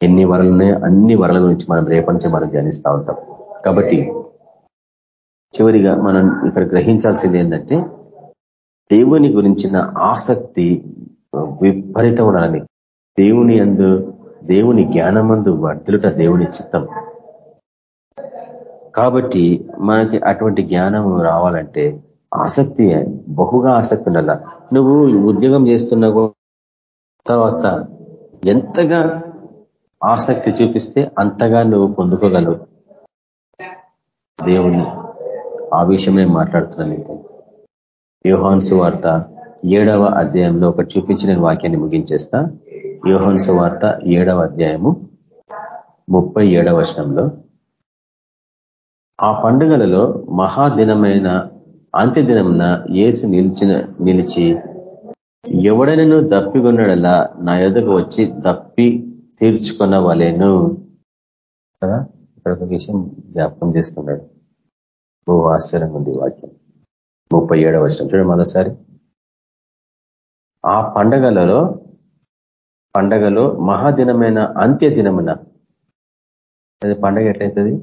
ఎన్ని వరలు ఉన్నాయో అన్ని వరల గురించి మనం రేపటి నుంచి మనం ధ్యానిస్తూ ఉంటాం. కాబట్టి చివరిగా మనం ఇక్కడ గ్రహించాల్సింది ఏంటంటే దేవుని గురించిన ఆసక్తి విపరీతం ఉండాలని దేవుని అందు దేవుని జ్ఞానమందు వర్ధులుట దేవుని చిత్తం. కాబట్టి మనకి అటువంటి జ్ఞానం రావాలంటే ఆసక్తి బహుగా ఆసక్తి ఉండాల. నువ్వు ఉద్యోగం చేస్తున్నావు తర్వాత ఎంతగా ఆసక్తి చూపిస్తే అంతగా నువ్వు పొందుకోగలవు. దేవుని ఆ విషయమే మాట్లాడుతున్నాను యోహాన్సు వార్త ఏడవ అధ్యాయంలో ఒకటి చూపించి నేను వాక్యాన్ని ముగించేస్తా. యోహాన్సు వార్త ఏడవ అధ్యాయము ముప్పై ఏడవ వచనంలో ఆ పండుగలలో మహాదినమైన అంత్యదినమున ఏసు నిలిచిన నిలిచి ఎవడైనాను దప్పికొన్నడలా నా ఎదుగు వచ్చి దప్పి తీర్చుకున్న వాళ్ళేను ఇక్కడ ఒక విషయం జ్ఞాపకం చేస్తున్నాడు. బహు ఆశ్చర్యంగా ఉంది వాక్యం. ముప్పై ఏడవ వచ్చిన చూడండి మరోసారి. ఆ పండగలలో పండగలో మహాదినమైన అంత్య దినమున అది పండగ ఎట్లయితుంది?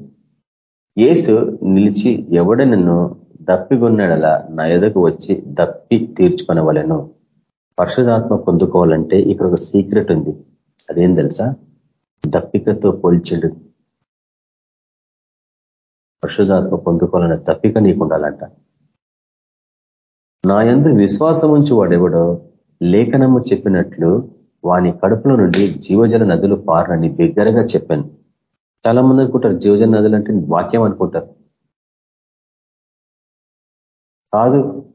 ఏసు నిలిచి ఎవడ నన్ను దప్పిగొన్నాడలా నా ఎదకు వచ్చి దప్పి తీర్చుకునవలను. పరిశుధాత్మ పొందుకోవాలంటే ఇక్కడ ఒక సీక్రెట్ ఉంది. అదేం తెలుసా? దప్పికతో పోల్చిండు. పరిశుధాత్మ పొందుకోవాలనే తప్పిక నీకు ఉండాలంట నా ఎందు విశ్వాసం ఉంచి వాడెవడో లేఖనము చెప్పినట్లు వాని కడుపులో నుండి జీవజల నదులు పారని బిగ్గరగా చెప్పాను. చాలా మంది అనుకుంటారు జీవజల నదులు అంటే వాక్యం అనుకుంటారు. కాదు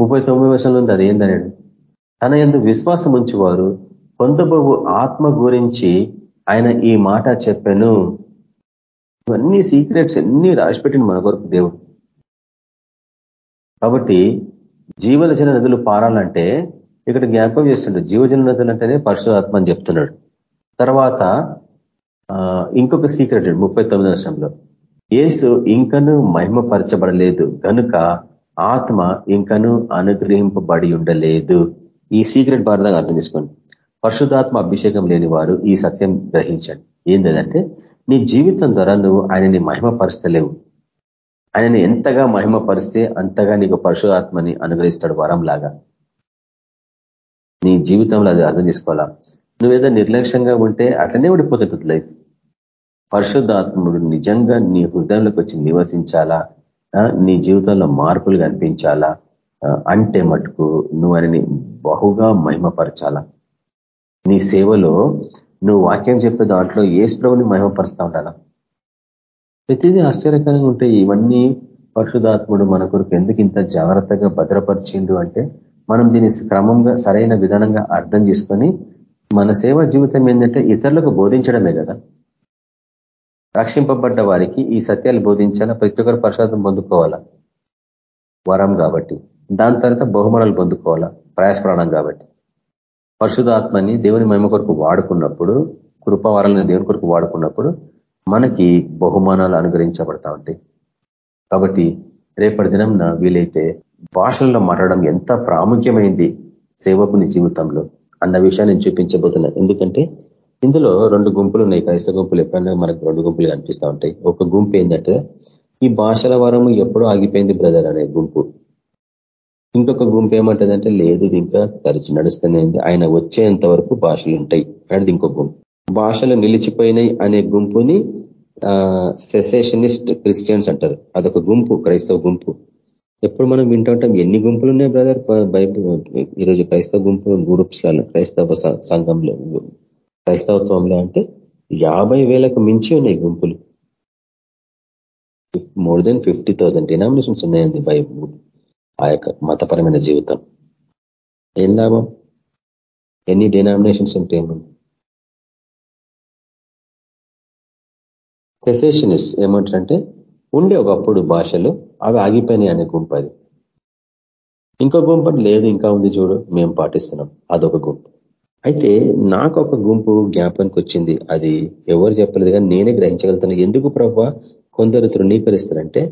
ముప్పై తొమ్మిది వర్షంలో ఉంది అది ఏందనేడు తన ఎందు విశ్వాసం ఉంచేవారు పొందబోవు ఆత్మ గురించి ఆయన ఈ మాట చెప్పాను. ఇవన్నీ సీక్రెట్స్ అన్ని రాసిపెట్టింది మన కొరకు దేవుడు. కాబట్టి జీవజల నదులు పారాలంటే ఇక్కడ జ్ఞాపకం చేస్తుండే జీవజల నదులు అంటేనే పరశురాత్మ అని చెప్తున్నాడు. తర్వాత ఇంకొక సీక్రెట్ ముప్పై తొమ్మిది వర్షంలో ఏసు ఇంకను మహిమపరచబడలేదు. గనుక ఆత్మ ఇంకను అనుగ్రహింపబడి ఉండలేదు. ఈ సీక్రెట్ భారతంగా అర్థం చేసుకోండి. పరిశుధాత్మ అభిషేకం లేని వారు ఈ సత్యం గ్రహించండి. ఏంటంటే నీ జీవితం ద్వారా నువ్వు ఆయనని మహిమపరుస్తలేవు. ఆయనని ఎంతగా మహిమపరిస్తే అంతగా నీకు పరశురాత్మని అనుగ్రహిస్తాడు వరంలాగా. నీ జీవితంలో అది అర్థం చేసుకోవాలా? నువ్వేదో నిర్లక్ష్యంగా ఉంటే అట్లనే ఉండిపోతుంటుంది లైఫ్. పరిశుద్ధాత్ముడు నిజంగా నీ హృదయంలోకి వచ్చి నివసించాలా? నీ జీవితంలో మార్పులు కనిపించాలా? అంటే మటుకు నువ్వు ఆయనని బహుగా మహిమపరచాలా? నీ సేవలో నువ్వు వాక్యం చెప్పే దాంట్లో ఏ ప్రభుని మహిమపరుస్తూ ఉండాలా? ప్రతిదీ ఆశ్చర్యకరంగా ఉంటాయి ఇవన్నీ పరిశుధాత్ముడు మన కొరకు ఎందుకు ఇంత జాగ్రత్తగా భద్రపరిచిండు అంటే మనం దీన్ని క్రమంగా సరైన విధానంగా అర్థం చేసుకొని మన సేవా జీవితం ఏంటంటే ఇతరులకు బోధించడమే కదా. రక్షింపబడ్డ వారికి ఈ సత్యాలు బోధించాలా? ప్రతి ఒక్కరు ప్రసాదం పొందుకోవాలా? వరం కాబట్టి. దాని తర్వాత బహుమానాలు పొందుకోవాలా? ప్రయాసప్రాణం కాబట్టి. పరిశుధాత్మని దేవుని మహిమ కొరకు వాడుకున్నప్పుడు కృపవరాలను దేవుని కొరకు వాడుకున్నప్పుడు మనకి బహుమానాలు అనుగ్రహించబడతా ఉంటాయి. కాబట్టి రేపటి దినం వీలైతే భాషల్లో మాట్లాడడం ఎంత ప్రాముఖ్యమైంది సేవకుని జీవితంలో అన్న విషయాన్ని నేను చూపించబోతున్నా. ఎందుకంటే ఇందులో రెండు గుంపులు ఉన్నాయి. క్రైస్తవ గుంపులు ఎప్పుడైనా మనకు రెండు గుంపులు కనిపిస్తూ ఉంటాయి. ఒక గుంపు ఏంటంటే ఈ భాషల వరము ఎప్పుడో ఆగిపోయింది బ్రదర్ అనే గుంపు. ఇంకొక గుంపు ఏమంటుందంటే లేదు ఇది ఇంకా తరచు నడుస్తూనే ఆయన వచ్చేంత వరకు భాషలు ఉంటాయి. అనేది ఇంకొక గుంపు. భాషలు నిలిచిపోయినాయి అనే గుంపుని సెసేషనిస్ట్ క్రిస్టియన్స్ అంటారు. అదొక గుంపు క్రైస్తవ గుంపు. ఎప్పుడు మనం వింటుంటాం ఎన్ని గుంపులు ఉన్నాయి బ్రదర్ బైబుల్ ఈరోజు క్రైస్తవ గుంపు గ్రూప్స్లలో క్రైస్తవ సంఘంలో క్రైస్తవత్వంలో అంటే యాభై వేలకు మించి ఉన్నాయి గుంపులు. More than fifty thousand denominations ఉన్నాయండి బైబుల్. ఆ యొక్క మతపరమైన జీవితం. ఏం లాభం? ఎన్ని డినామినేషన్స్ ఉంటాయేమో సెసేషనిస్ ఏమంటారంటే ఉండే ఒకప్పుడు భాషలు అవి ఆగిపోయినాయి అనే గుంపు అది. ఇంకో గుంపు లేదు ఇంకా ఉంది చూడు మేము పాటిస్తున్నాం. అదొక గుంపు. అయితే నాకు ఒక గుంపు జ్ఞాపకానికి వచ్చింది. అది ఎవరు చెప్పలేదు కానీ నేనే గ్రహించగలుగుతాను. ఎందుకు ప్రభావ కొందరు తృణీకరిస్తారంటే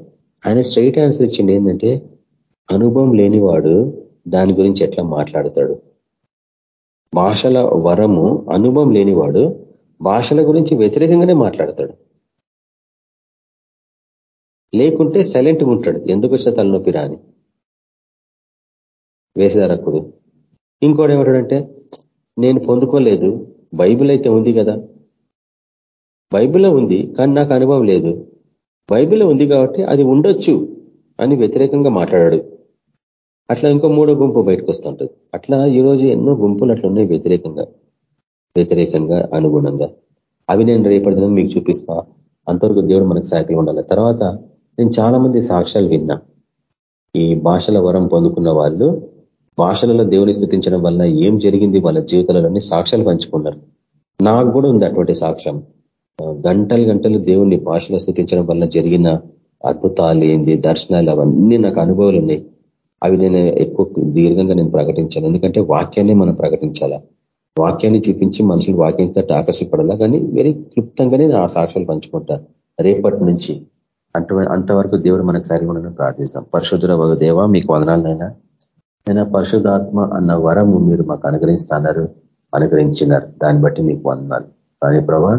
ఆయన స్ట్రైట్ ఆన్సర్ ఇచ్చింది ఏంటంటే అనుభవం లేనివాడు దాని గురించి ఎట్లా మాట్లాడతాడు? భాషల వరము అనుభవం లేనివాడు భాషల గురించి వ్యతిరేకంగానే మాట్లాడతాడు. లేకుంటే సైలెంట్గా ఉంటాడు. ఎందుకు వచ్చిన తలనొప్పి రాని. వేసేదరకుడు ఇంకోటి ఏమంటాడంటే నేను పొందుకోలేదు. బైబిల్ అయితే ఉంది కదా. బైబిల్లో ఉంది కానీ నాకు అనుభవం లేదు. బైబిల్లో ఉంది కాబట్టి అది ఉండొచ్చు అని వ్యతిరేకంగా మాట్లాడాడు. అట్లా ఇంకో మూడో గుంపు బయటకు వస్తుంటుంది. అట్లా ఈరోజు ఎన్నో గుంపులు అట్లా ఉన్నాయి వ్యతిరేకంగా. వ్యతిరేకంగా అనుగుణంగా. అవి నేను రేపటి మీకు చూపిస్తా. అంతవరకు దేవుడు మనకు సాయకులు ఉండాలి. తర్వాత నేను చాలా మంది సాక్ష్యాలు విన్నా. ఈ భాషల వరం పొందుకున్న వాళ్ళు భాషలలో దేవుని స్థుతించడం వల్ల ఏం జరిగింది వాళ్ళ జీవితాలలోని సాక్ష్యాలు పంచుకున్నారు. నాకు కూడా ఉంది అటువంటి సాక్ష్యం. గంటలు గంటలు దేవుణ్ణి భాషలో స్థుతించడం వల్ల జరిగిన అద్భుతాలు ఏంది దర్శనాలు అవన్నీ నాకు అనుభవాలు ఉన్నాయి. అవి నేను ఎక్కువ దీర్ఘంగా నేను ప్రకటించాను. ఎందుకంటే వాక్యాన్ని మనం ప్రకటించాలా? వాక్యాన్ని చూపించి మనుషులు వాక్యంతో ఆకర్షపడాలా? కానీ వెరీ క్లుప్తంగానే ఆ సాక్ష్యాలు పంచుకుంటా. రేపటి నుంచి అంట అంతవరకు దేవుడు మనకు సరిగా ప్రార్థిస్తాం. పరిశుద్ధుల ఒక దేవ మీకు వదనాలనైనా అయినా పరిశుధాత్మ అన్న వరము మీరు మాకు అనుగ్రహిస్తున్నారు అనుగ్రహించినారు. దాన్ని బట్టి మీకు వందనాలు. కానీ ప్రభా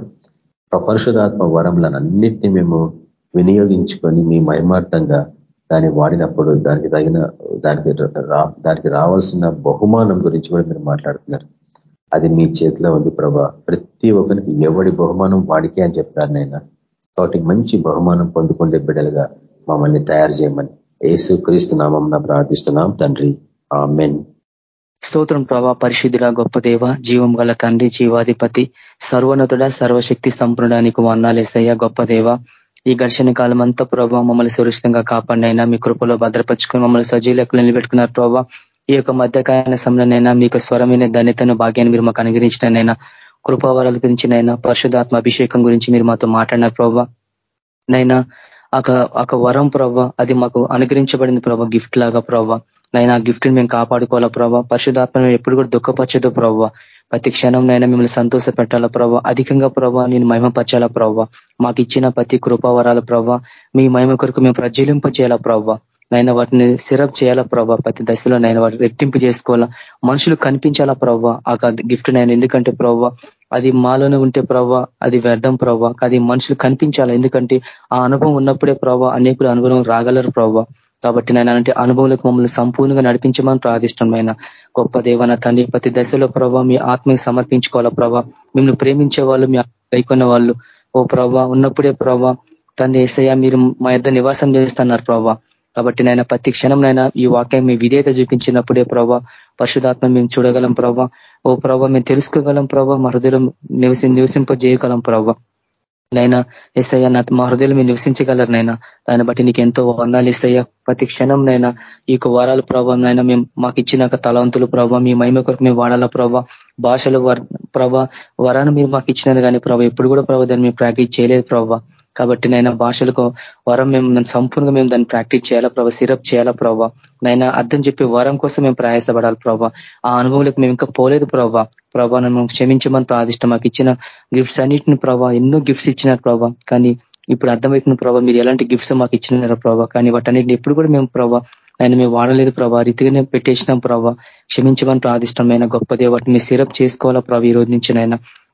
పరిశుధాత్మ వరంలను అన్నిటినీ మేము వినియోగించుకొని మీ మహిమార్థంగా దాన్ని వాడినప్పుడు దానికి తగిన దానికి దానికి రావాల్సిన బహుమానం గురించి కూడా మీరు మాట్లాడుతున్నారు. అది మీ చేతిలో ఉంది ప్రభా. ప్రతి ఒక్కరికి ఎవడి బహుమానం వాడికే అని చెప్తారు నైనా కాబట్టి మంచి బహుమానం పొందుకుండే బిడ్డలుగా మమ్మల్ని తయారు చేయమని ఏసు క్రీస్తు నామం ప్రార్థిస్తున్నాం. తండ్రి ఆ మెన్ స్తోత్రం ప్రభా పరిశుద్ధుల గొప్ప దేవ జీవం గల తండ్రి జీవాధిపతి సర్వనతుడ సర్వశక్తి సంపూర్ణానికి వందాలేసయ్య గొప్ప దేవ. ఈ ఘర్షణ కాలం అంతా ప్రభావ మమ్మల్ని సురక్షితంగా కాపాడినైనా మీ కృపలో భద్రపరుచుకుని మమ్మల్ని సజీలకులు నిలబెట్టుకున్నారు ప్రభావ ఈ యొక్క మధ్యకాల సమయంలోనైనా మీకు స్వరమైన ధన్యతను భాగ్యాన్ని మీరు మాకు అనుగ్రహించినైనా కృపావరాల గురించి నైనా పరిశుధాత్మ అభిషేకం గురించి మీరు మాతో మాట్లాడినారు ప్రభావ నైనా ఒక వరం ప్రభావ అది మాకు అనుగ్రహించబడింది ప్రభావ గిఫ్ట్ లాగా ప్రభావ నైనా ఆ గిఫ్ట్ని మేము కాపాడుకోవాలా ప్రభావ పరిశుధాత్మను ఎప్పుడు కూడా దుఃఖపరచదు ప్రభావ ప్రతి క్షణం నైనా మిమ్మల్ని సంతోష పెట్టాలా ప్రభావ అధికంగా ప్రభావ నేను మహిమపరచాలా ప్రభావ మాకు ఇచ్చిన ప్రతి కృపావరాల ప్రభావ మీ మహిమ కొరకు మేము ప్రజ్వలింపచేయాలా ప్రభావ నైనా వాటిని సిరప్ చేయాలా ప్రభావ ప్రతి దశలో నైనా వాటిని రెట్టింపు చేసుకోవాలా? మనుషులు కనిపించాలా ప్రభావ ఆ గిఫ్ట్ నైనా ఎందుకంటే ప్రవ్వ అది మాలోనే ఉంటే ప్రవ్వ అది వ్యర్థం ప్రవ్వ అది మనుషులు కనిపించాలా? ఎందుకంటే ఆ అనుభవం ఉన్నప్పుడే ప్రభావ అనేకులు అనుభవం రాగలరు ప్రవ్వ కాబట్టి నేను అలాంటి అనుభవంలోకి మమ్మల్ని సంపూర్ణంగా నడిపించమని ప్రార్థిష్టమైన గొప్ప దేవన తండ్రి ప్రతి దశలో ప్రభావ మీ ఆత్మకి సమర్పించుకోవాలా ప్రభావ మిమ్మల్ని ప్రేమించే వాళ్ళు మీ కైకొన్న వాళ్ళు. ఓ ప్రభావ ఉన్నప్పుడే ప్రభావ తండ్రి ఏసయ్య మీరు మా ఇద్దరు నివాసం చేస్తున్నారు ప్రభావ కాబట్టి నాయన ప్రతి క్షణం నైనా ఈ వాక్యం మీ విధేయత చూపించినప్పుడే ప్రభావ పరిశుధాత్మ మేము చూడగలం ప్రభావ ఓ ప్రభావ మేము తెలుసుకోగలం ప్రభావ మా హృదయం నివసి నివసింపజేయగలం ప్రభావ నైనా ఎస్ఐ నా మా హృదయం మీరు నివసించగలరు నైనా దాన్ని బట్టి నీకు ఎంతో వందాలు ఇస్తాయా ప్రతి క్షణం నైనా ఈ వారాల ప్రభావం నైనా మేము మాకు ఇచ్చిన తలవంతులు ప్రభావ మీ మహిమ కొరకు మేము వాడాల ప్రభావ భాషలు ప్రభా వరాన్ని మీరు మాకు ఇచ్చినది కానీ ప్రభావ ఎప్పుడు కూడా ప్రభావ దాన్ని మేము ప్రాక్టీస్ చేయలేదు ప్రభావ కాబట్టి నైనా భాషలకు వరం మేము సంపూర్ణంగా మేము దాన్ని ప్రాక్టీస్ చేయాలా ప్రభావ సిరప్ చేయాలా ప్రభావ నైనా అర్థం చెప్పి వరం కోసం మేము ప్రయాసపడాలి ప్రభావ ఆ అనుభవంలోకి మేము ఇంకా పోలేదు ప్రభావ ప్రభావ క్షమించమని ప్రార్థిష్టం. మాకు ఇచ్చిన గిఫ్ట్స్ అన్నిటిని ప్రభావ ఎన్నో గిఫ్ట్స్ ఇచ్చినారు ప్రభావ కానీ ఇప్పుడు అర్థమవుతున్న ప్రభావ మీరు ఎలాంటి గిఫ్ట్స్ మాకు ఇచ్చినారు ప్రభావ కానీ వాటన్నిటిని ఎప్పుడు కూడా మేము ప్రభావ ఆయన మేము వాడలేదు ప్రభావ రీతిగానే పెట్టేసినాం ప్రభావ క్షమించమని ప్రార్థిష్టమైన గొప్ప దేవటిని మీరు సిరప్ చేసుకోవాలా ప్రభావ ఈ రోజు నుంచి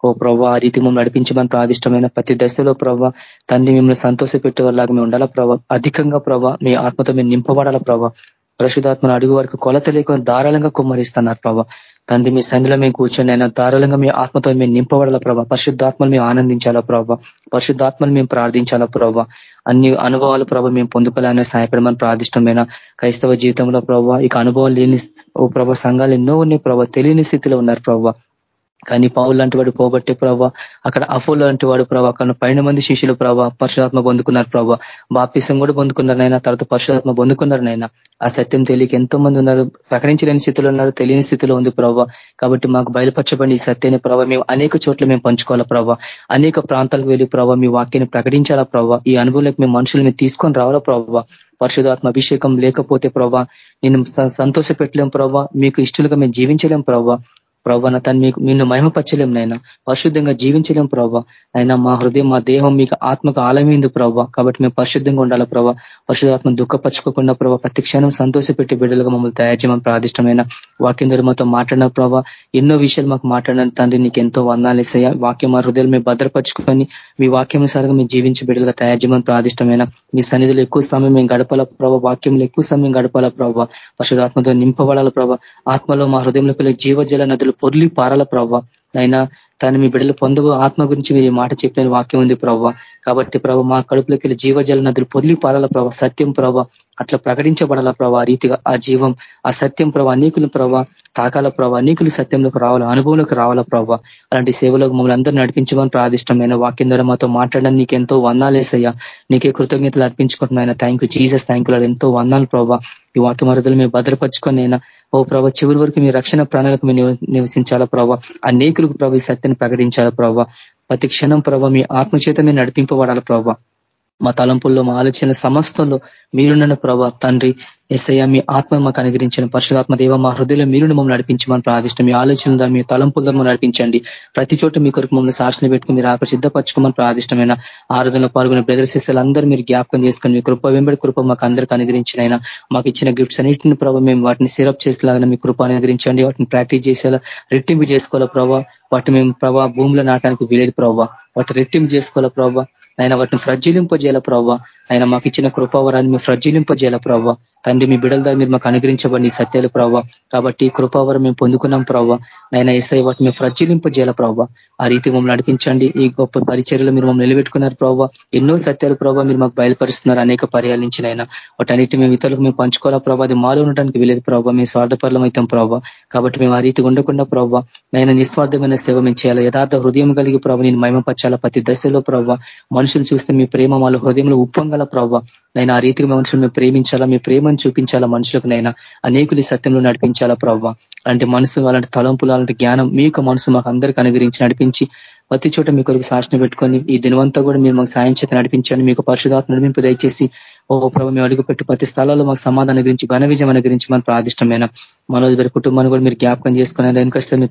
ఓ ప్రభావ ఆ రీతి మమ్మల్ని నడిపించమని ప్రాదిష్టమైన ప్రతి దశలో ప్రభావ తండ్రి మిమ్మల్ని సంతోష పెట్టేవాళ్ళగా మేము ఉండాలా ప్రభావ అధికంగా ప్రభావ మీ ఆత్మతో మేము నింపబడాలా ప్రభావ పరిశుధాత్మను అడుగు వరకు కొలత లేకుండా ధారాళంగా కుమ్మరిస్తున్నారు ప్రభావ తండ్రి మీ సంధిలో మేము కూర్చొని అయినా ధారాళంగా మీ ఆత్మతో మేము నింపబడాల ప్రభావ పరిశుద్ధాత్మను మేము ఆనందించాలా ప్రభావ పరిశుద్ధాత్మను మేము ప్రార్థించాలా ప్రభావ అన్ని అనుభవాలు ప్రభావ మేము పొందుకోవాలనే సహాయపడమని ప్రార్థిష్టమైన క్రైస్తవ జీవితంలో ప్రభావ ఇక అనుభవం లేని ఓ ప్రభావ సంఘాలు ఎన్నో ఉన్నాయి ప్రభావ తెలియని స్థితిలో ఉన్నారు ప్రభావ కానీ పావులు లాంటి వాడు పోగొట్టే ప్రభావ అక్కడ అఫోల్ లాంటి వాడు ప్రభావ అక్కడ పైన మంది శిష్యులు ప్రభావ పరశురాత్మ పొందుకున్నారు ప్రభావ బాప్తిసం కూడా పొందుకున్నారు నైనా తర్వాత పరశురాత్మ పొందుకున్నారు నైనా ఆ సత్యం తెలియక ఎంతో మంది ఉన్నారు ప్రకటించలేని స్థితిలో ఉన్నారు తెలియని స్థితిలో ఉంది ప్రభావ కాబట్టి మాకు బయలుపరచబడి ఈ సత్యాన్ని ప్రభావ మేము అనేక చోట్ల మేము పంచుకోవాలా ప్రభావ అనేక ప్రాంతాలకు వెళ్ళి ప్రభావ మీ వాక్యాన్ని ప్రకటించాలా ప్రభావ ఈ అనుభవంలోకి మేము మనుషుల్ని తీసుకొని రావాలా ప్రభావ పరిశుధాత్మ అభిషేకం లేకపోతే ప్రభావ నేను సంతోష పెట్టలేం ప్రభావ మీకు ఇష్టలుగా మేము జీవించలేం ప్రభావ ప్రభా నా తను మీకు నిన్ను మహిమపరచలేం నైనా పరిశుద్ధంగా జీవించలేం ప్రభావ అయినా మా హృదయం మా దేహం మీకు ఆత్మకు ఆలమైంది ప్రభావ కాబట్టి మేము పరిశుద్ధంగా ఉండాలి ప్రభా? పరిశుధాత్మ దుఃఖపరచుకోకుండా ప్రభావ ప్రతి క్షణం సంతోషపెట్టి బిడ్డలుగా మమ్మల్ని తయారు చేయమని ప్రాదిష్టమైన వాక్యం ద్వారా మాతో మాట్లాడిన ప్రభావ ఎన్నో విషయాలు మాకు మాట్లాడిన తండ్రి నీకు ఎంతో వందాలు ఇస్తాయా. వాక్యం మా హృదయాలు మేము భద్రపరుచుకొని మీ వాక్యానుసారంగా మేము జీవించి బిడ్డలుగా తయారు చేయమని ప్రాదిష్టమైన మీ సన్నిధిలో ఎక్కువ సమయం మేము గడపాల ప్రభావ వాక్యంలో ఎక్కువ సమయం గడపాల ప్రభావ పరిశుధాత్మతో నింపబడాల ప్రభావ ఆత్మలో మా హృదయంలో జీవజల నదులు పొర్లి పారాల ప్రవ్వ. నైనా తను మీ బిడ్డలు పొందవు ఆత్మ గురించి మీరు మాట చెప్పిన వాక్యం ఉంది ప్రవ్వ. కాబట్టి ప్రభ మా కడుపులోకి వెళ్ళి జీవజల నదులు పొర్లి పారాల ప్రభ సత్యం ప్రభ అట్లా ప్రకటించబడాల ప్రభావ రీతిగా ఆ జీవం ఆ సత్యం ప్రభా అనేకులు ప్రభా తాకాల ప్రభా? అనేకులు సత్యంలోకి రావాలా? అనుభవంలోకి రావాలా ప్రభావ అలాంటి సేవలకు మమ్మల్ని అందరూ నడిపించమని ప్రాదిష్టమైన వాక్యం ద్వారా మాతో మాట్లాడడానికి నీకు ఎంతో వందాలేసయ్యా నీకే కృతజ్ఞతలు అర్పించుకుంటున్నాయన thank you Jesus thank you ఎంతో వందాలు ప్రభావ ఈ వాక్య మరుదలు మేము భద్రపరుచుకొని అయినా ఓ ప్రభా చివరి వరకు మీ రక్షణ ప్రాణాలకు మీరు నివసించాలా ప్రభావ అనేకులకు ప్రభు ఈ సత్యాన్ని ప్రకటించాలా ప్రభావ ప్రతి క్షణం ప్రభావ మీ ఆత్మచేత మీరు నడిపింపబడాలి ప్రభావ మా తలంపుల్లో మా ఆలోచనల సమస్తంలో మీరున్న ప్రభా. తండ్రి ఎస్ఐ మీ ఆత్మ మాకు అనుగ్రహించిన పరిశుధాత్మ దేవ మా హృదయంలో మీరు మమ్మల్ని నడిపించమని ప్రార్థిష్టం మీ ఆలోచన మీ తలంపుల్లో నడిపించండి. ప్రతి చోట మీ కొరకు మమ్మల్ని సాక్షణ పెట్టుకుని మీరు ఆకలి సిద్ధపరచుకోమని ప్రార్థిష్టమైన ఆరాధనలో పాల్గొన్న బ్రదర్శిస్తులు అందరూ మీరు జ్ఞాపకం చేసుకుని మీ కృప వెంబడి కృప మాకు అందరికీ అనుగ్రహించినైనా మాకు ఇచ్చిన గిఫ్ట్స్ అన్నింటిని ప్రభావ మేము వాటిని సిరప్ చేసేలాగా మీ కృప అనుగ్రహించండి. వాటిని ప్రాక్టీస్ చేసేలా రెట్టింపు చేసుకోవాలా ప్రభావ వాటి మేము ప్రభావ భూమిలో నాటడానికి వీలేదు ప్రభావ వాటి రెట్టింపు చేసుకోవాలా ప్రభావ ఆయన వాటిని ఫ్రజ్జిలింపజేయాల ప్రభావ ఆయన మాకు ఇచ్చిన కృపావరాన్ని మేము ప్రజ్వలింపజేయాల ప్రవ్వ? తండ్రి మీ బిడల ద్వారా మీరు మాకు అనుగ్రహించబడి సత్యాలు ప్రవ్వ. కాబట్టి కృపావరం మేము పొందుకున్నాం ప్రవ్వ. ఆయన ఇస్తే వాటిని మేము ప్రజ్వలింపజేయాల ప్రవ్వ? ఆ రీతి మమ్మల్ని నడిపించండి. ఈ గొప్ప పరిచర్యలు మీరు మమ్మల్ని నిలబెట్టుకున్నారు ప్రవ్వ. ఎన్నో సత్యాలు ప్రభావ మీరు మాకు బయలుపరుస్తున్నారు అనేక పర్యాల నుంచి నాయన. వాటన్నిటి మేము ఇతరులకు మేము పంచుకోవాలా ప్రభావ అది మాలో ఉండడానికి వీలేదు ప్రభావ మేము స్వార్థపరలం అవుతాం ప్రభావ కాబట్టి మేము ఆ రీతి ఉండకుండా ప్రభావ నేను నిస్వార్థమైన సేవ మేము చేయాలి? యథార్థ హృదయం కలిగి ప్రభావ నేను మహిమపరచాలా? ప్రతి దశలో ప్రభావ మనుషులు చూస్తే మీ ప్రేమ వాళ్ళ హృదయంలో ఉప్పొంగల ప్రభావ నైనా ఆ రీతిగా మనుషులు మేము ప్రేమించాలా మీ ప్రేమను చూపించాలా మనుషులకు నైనా? అనేకులు సత్యంలో నడిపించాలా ప్రభావ అలాంటి మనసు అలాంటి తలంపులు అలాంటి జ్ఞానం మీ యొక్క మనసు మాకు అందరికీ అనుగ్రహించి నడిపించి ప్రతి చోట మీ కొరకు శాసన పెట్టుకొని ఈ దినవంతా కూడా మీరు మాకు సాయం చేత నడిపించండి. మీకు పరిశుధాత్మ నడిపింపు దయచేసి ఓ ప్రభు మేము అడుగుపెట్టి ప్రతి స్థలాల్లో మాకు సమాధానం గురించి ఘన విజయం గురించి మన ప్రాదిష్టమైన మనోజ్ గారి కుటుంబాన్ని కూడా మీరు జ్ఞాపకం చేసుకుని వెనకస్తే మీ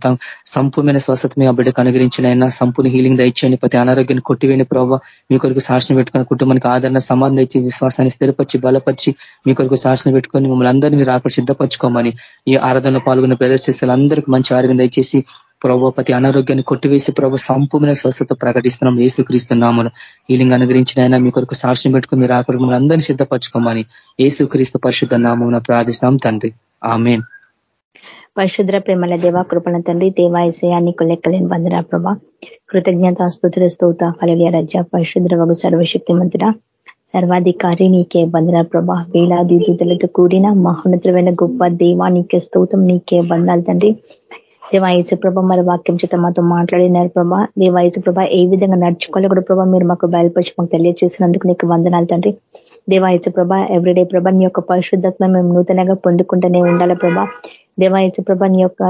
సంపూర్ణమైన స్వస్థత మీ ఆ బిడ్డకు అనుగ్రహించిన అయినా సంపూర్ణ హీలింగ్ దయచేయండి. ప్రతి అనారోగ్యాన్ని కొట్టివేని ప్రభావ మీ కొరకు శాసన పెట్టుకుని కుటుంబానికి ఆదరణ సమాధానం ఇచ్చి విశ్వాసాన్ని స్థిరపరిచి బలపరిచి మీ కొరకు శాసన పెట్టుకొని మిమ్మల్ని అందరినీ మీరు ఆకలి సిద్ధపరచుకోమని ఈ ఆరాధనలో పాల్గొన్న ప్రదర్శిస్తులందరికీ మంచి ఆరోగ్యం దయచేసి ప్రభావ ప్రతి అనారోగ్యాన్ని కొట్టివేసి ప్రభు సంపూర్ణ స్వస్థత ప్రకటిస్తున్నాం. ఏసుక్రీస్తున్నాము హీలింగ్ అనుగ్రహించిన ఆయన మీ కొరకు సాక్ష్యం పెట్టుకుని మీరు ఆకలి మిమ్మల్ని అందరినీ సిద్ధపరచుకోమని ఏసుక్రీస్తు పరిశుద్ధ నామం ప్రార్థిస్తున్నాం తండ్రి. ఆమె పరిశుద్ర ప్రేమల దేవా కృపణ తండ్రి దేవాయశయాన్ని కొల్లెక్కలేని బంధరా ప్రభా. కృతజ్ఞత స్థుతుల స్తోత కలలియ రజ పరిశుద్ర వగు సర్వశక్తి మంతుడ సర్వాధికారి నీకే బంధన ప్రభా. వేలాది దూతలతో కూడిన మహోన్నతమైన గొప్ప దేవా నీకే స్తోతం నీకే బంధాలు తండ్రి. దేవాయసు ప్రభ మరి వాక్యం చేత మాతో మాట్లాడినారు ప్రభా. దేవాయసు ప్రభ ఏ విధంగా నడుచుకోవాలి కూడా ప్రభా మీరు మాకు బయలుపరిచి మాకు తెలియజేసినందుకు నీకు వందనాలు తండ్రి. దేవాయచ ప్రభ ఎవ్రీడే ప్రభ నీ యొక్క పరిశుద్ధత్వం మేము నూతనంగా పొందుకుంటూనే ఉండాలి ప్రభా. దేవాయచ ప్రభ నీ యొక్క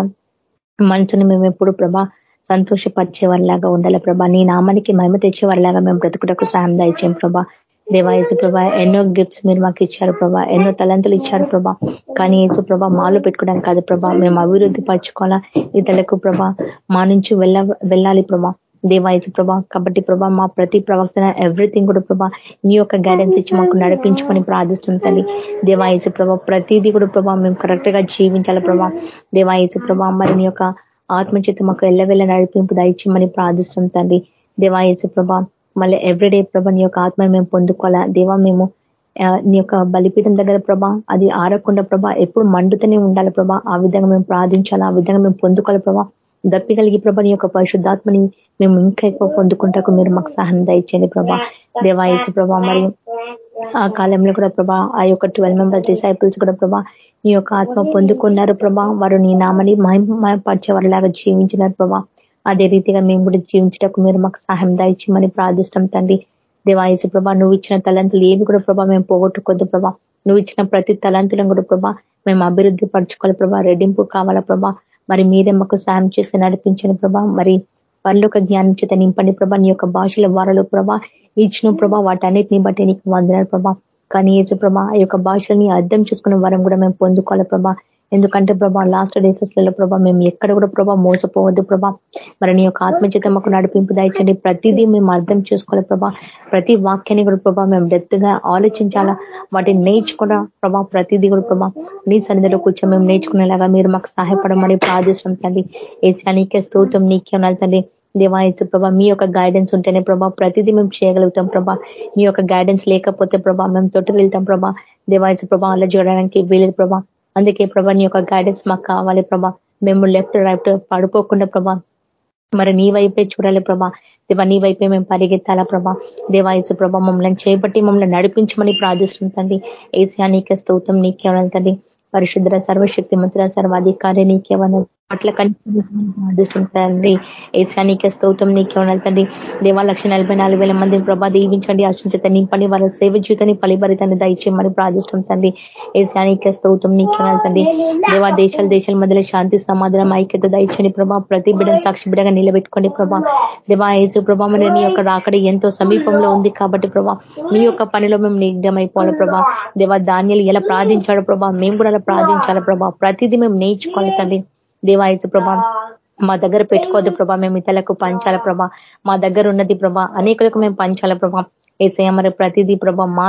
మనసుని మేము ఎప్పుడు ప్రభా సంతోషపరిచే వారిలాగా ఉండాలి ప్రభా. నీ నామానికి మహిమ తెచ్చే వారిలాగా మేము బ్రతుకుటకు సాయం దాయిచ్చాం ప్రభా. దేవాయసు ప్రభా ఎన్నో గిఫ్ట్స్ మీరు మాకు ఇచ్చారు ప్రభా ఎన్నో తలంతులు ఇచ్చారు ప్రభా. కానీ యేసు ప్రభా మాలో పెట్టుకోవడానికి కాదు ప్రభా. మేము అభివృద్ధి పరచుకోవాలా? ఇతరులకు ప్రభా మా నుంచి వెళ్ళ వెళ్ళాలి ప్రభా. దేవాయసు ప్రభా కాబట్టి ప్రభా మా ప్రతి ప్రవక్తన ఎవ్రీథింగ్ కూడా ప్రభా నీ యొక్క గైడెన్స్ ఇచ్చి మాకు నడిపించుకొని ప్రార్థిస్తుంది దేవాయసు ప్రభా ప్రతిదీ కూడా ప్రభా మేము కరెక్ట్గా జీవించాలి ప్రభా? దేవాయసు ప్రభా మరి నీ యొక్క ఆత్మచేత మాకు ఎల్లవెల్ల నడిపింపు దయచిమ్మని ప్రార్థిస్తుంది తండ్రి దేవాయసు ప్రభా మళ్ళీ ఎవ్రీడే ప్రభ నీ యొక్క ఆత్మ మేము పొందుకోవాలా? దేవా మేము నీ యొక్క బలిపీఠం దగ్గర ప్రభా అది ఆరకుండా ప్రభా ఎప్పుడు మండుతూనే ఉండాలి ప్రభా. ఆ విధంగా మేము ప్రార్థించాలా? ఆ విధంగా మేము పొందుకోవాలి ప్రభా. దప్పిగలిగి ప్రభా నీ యొక్క పరిశుద్ధాత్మని మేము ఇంకా ఎక్కువ పొందుకుంటాకు మీరు మాకు సహాయం దయచేయండి ప్రభా. దేవాయసు ప్రభా మరియు ఆ కాలంలో కూడా ప్రభా ఆ యొక్క ట్వెల్వ్ మెంబర్స్ డిసైపుల్స్ కూడా ప్రభా నీ యొక్క ఆత్మ పొందుకున్నారు ప్రభా. వారు నీ నామని మహిమపరిచే వారిలాగా జీవించినారు ప్రభా. అదే రీతిగా మేము కూడా జీవించటకు మీరు మాకు సహాయం దాయిచ్చమని ప్రార్థిస్తాం తండ్రి. దేవాయసు ప్రభా నువ్వు ఇచ్చిన తలంతులు ఏవి కూడా ప్రభా మేము పోగొట్టుకోద్దు ప్రభా. నువ్వు ఇచ్చిన ప్రతి తలంతులను కూడా ప్రభా మేము అభివృద్ధి పరచుకోవాలి ప్రభా రెడింపు కావాలా ప్రభా. మరి మీరే మాకు సాయం చేసి నడిపించండి ప్రభా. మరి ఒక జ్ఞానం చేత నింపండి ప్రభా. నీ యొక్క భాషల వరలు ప్రభా ఇచ్చిన ప్రభా వాటన్నిటిని బట్టి నీకు వందనాలు ప్రభా. కానీ ఏసు ప్రభా ఆ యొక్క భాషలని అర్థం చేసుకున్న వరం కూడా మేము పొందుకోవాలి ప్రభా. ఎందుకంటే ప్రభా లాస్ట్ డేసెస్లలో ప్రభా మేము ఎక్కడ కూడా ప్రభా మోసపోవద్దు ప్రభా. మరి నీ యొక్క ఆత్మచేత మాకు నడిపింపు దాయించండి. ప్రతిదీ మేము అర్థం చేసుకోవాలి ప్రభా. ప్రతి వాక్యాన్ని కూడా ప్రభా మేము డెత్గా ఆలోచించాలా? వాటిని నేర్చుకున్న ప్రభా ప్రతిదీ కూడా ప్రభా నీ సన్నిధిలో కూర్చొని మేము నేర్చుకునేలాగా మీరు మాకు సహాయపడమని ప్రార్థిస్తాం తల్లి ఏసా నీకే స్తోత్రం నీకే ఉన్నారు తండ్రి. దేవాయచు ప్రభా మీ యొక్క గైడెన్స్ ఉంటేనే ప్రభా ప్రతిదీ మేము చేయగలుగుతాం ప్రభా. మీ యొక్క గైడెన్స్ లేకపోతే ప్రభా మేము తొట్టు వెళ్తాం ప్రభా దేవాయచు ప్రభా అలా చూడడానికి వీలేదు ప్రభా. అందుకే ప్రభా నీ యొక్క గైడెన్స్ మాకు కావాలి ప్రభా. మేము లెఫ్ట్ రైట్ పడుకోకుండా ప్రభా. మరి నీ వైపే చూడాలి ప్రభా. దేవ నీ వైపే మేము పరిగెత్తాలా ప్రభా. దేవాయసు ప్రభా మమ్మల్ని చేపట్టి మమ్మల్ని నడిపించమని ప్రార్థిస్తుంది ఏసియా నీకే స్తోత్రం నీకే తండ్రి. పరిశుద్ర సర్వశక్తి మంత్ర సర్వాధికారి వనల్ అట్లా కనిపిస్తుంది తండ్రి. ఏసానిక స్తోత్రం నీకే ఉన్నది తండ్రి. దేవా లక్ష నలభై నాలుగు వేల మందిని ప్రభా దీవించండి ఆశించత నింపండి వాళ్ళ సేవ జీవితాన్ని ఫలిభరితాన్ని దయచేయమని ప్రార్థిష్టం తండ్రి. ఏసానిక స్తోత్రం నీకే ఉన్నది తండ్రి. దేవా దేశాల దేశాల మధ్యలో శాంతి సమాధానం ఐక్యత దయచని ప్రభా. ప్రతి బిడ్డను సాక్షి బిడ్డగా నిలబెట్టుకోండి ప్రభా. దేవా ఏసు ప్రభా మరి నీ యొక్క రాకడ ఎంతో సమీపంలో ఉంది కాబట్టి ప్రభా. నీ యొక్క పనిలో మేము నిగ్ధమైపోవాలి ప్రభా. దేవా ధాన్యాలు ఎలా ప్రార్థించాడు ప్రభా. మేము కూడా అలా ప్రార్థించాలి ప్రభా. ప్రతిదీ మేము నేర్చుకోవాలి తండ్రి. దేవాయచు ప్రభా మా దగ్గర పెట్టుకోవద్దు ప్రభా మేము ఇతరులకు పంచాల ప్రభా. మా దగ్గర ఉన్నది ప్రభా అనేకులకు మేము పంచాల ప్రభా. ఏసయ్య మరి ప్రతిదీ ప్రభా మా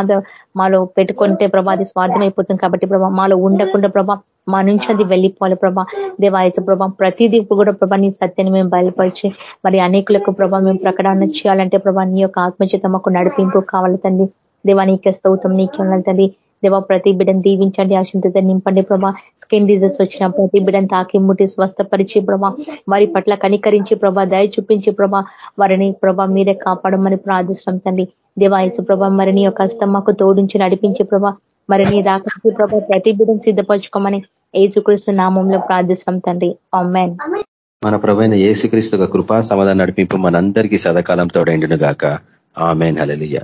మాలో పెట్టుకుంటే ప్రభా అది స్వార్థమైపోతుంది కాబట్టి ప్రభా మాలో ఉండకుండా ప్రభా మా నుంచి అది వెళ్ళిపోవాలి ప్రభా. దేవాయచ ప్రభా ప్రతిదీ కూడా ప్రభా నీ సత్యాన్ని మేము బయలుపరిచి మరి అనేకులకు ప్రభా మేము ప్రకటన చేయాలంటే ప్రభా నీ యొక్క ఆత్మచేత మాకు నడిపింపు కావాలి తండ్రి. దేవా నీకే స్తౌతం నీకే ఉన్నది తండ్రి. దేవా ప్రతి బిడ్డను దీవించండి ఆశంతత నింపండి ప్రభా. స్కిన్ డిజీజ్ వచ్చిన ప్రతి బిడ్డను తాకి ముట్టి స్వస్థపరిచి ప్రభా. వారి పట్ల కనికరించి ప్రభా దయ చూపించి ప్రభా. వారిని ప్రభా మీరే కాపాడమని ప్రార్థిస్తున్నాం తండ్రి. దేవాయసు ప్రభా మరిని యొక్క హస్తం మాకు తోడించి నడిపించి ప్రభా. మరి నీ రాకకి ప్రభా ప్రతి బిడ్డను సిద్ధపరచుకోమని ఏసుక్రీస్తు నామంలో ప్రార్థిస్తున్నాం తండ్రి. అమ్మాన్ మన ప్రభైన ఏసుక్రీస్తు కృపా సమాధానం నడిపింపు మనందరికీ సదాకాలం తోడైండును గాక. ఆమెన్ హలలియ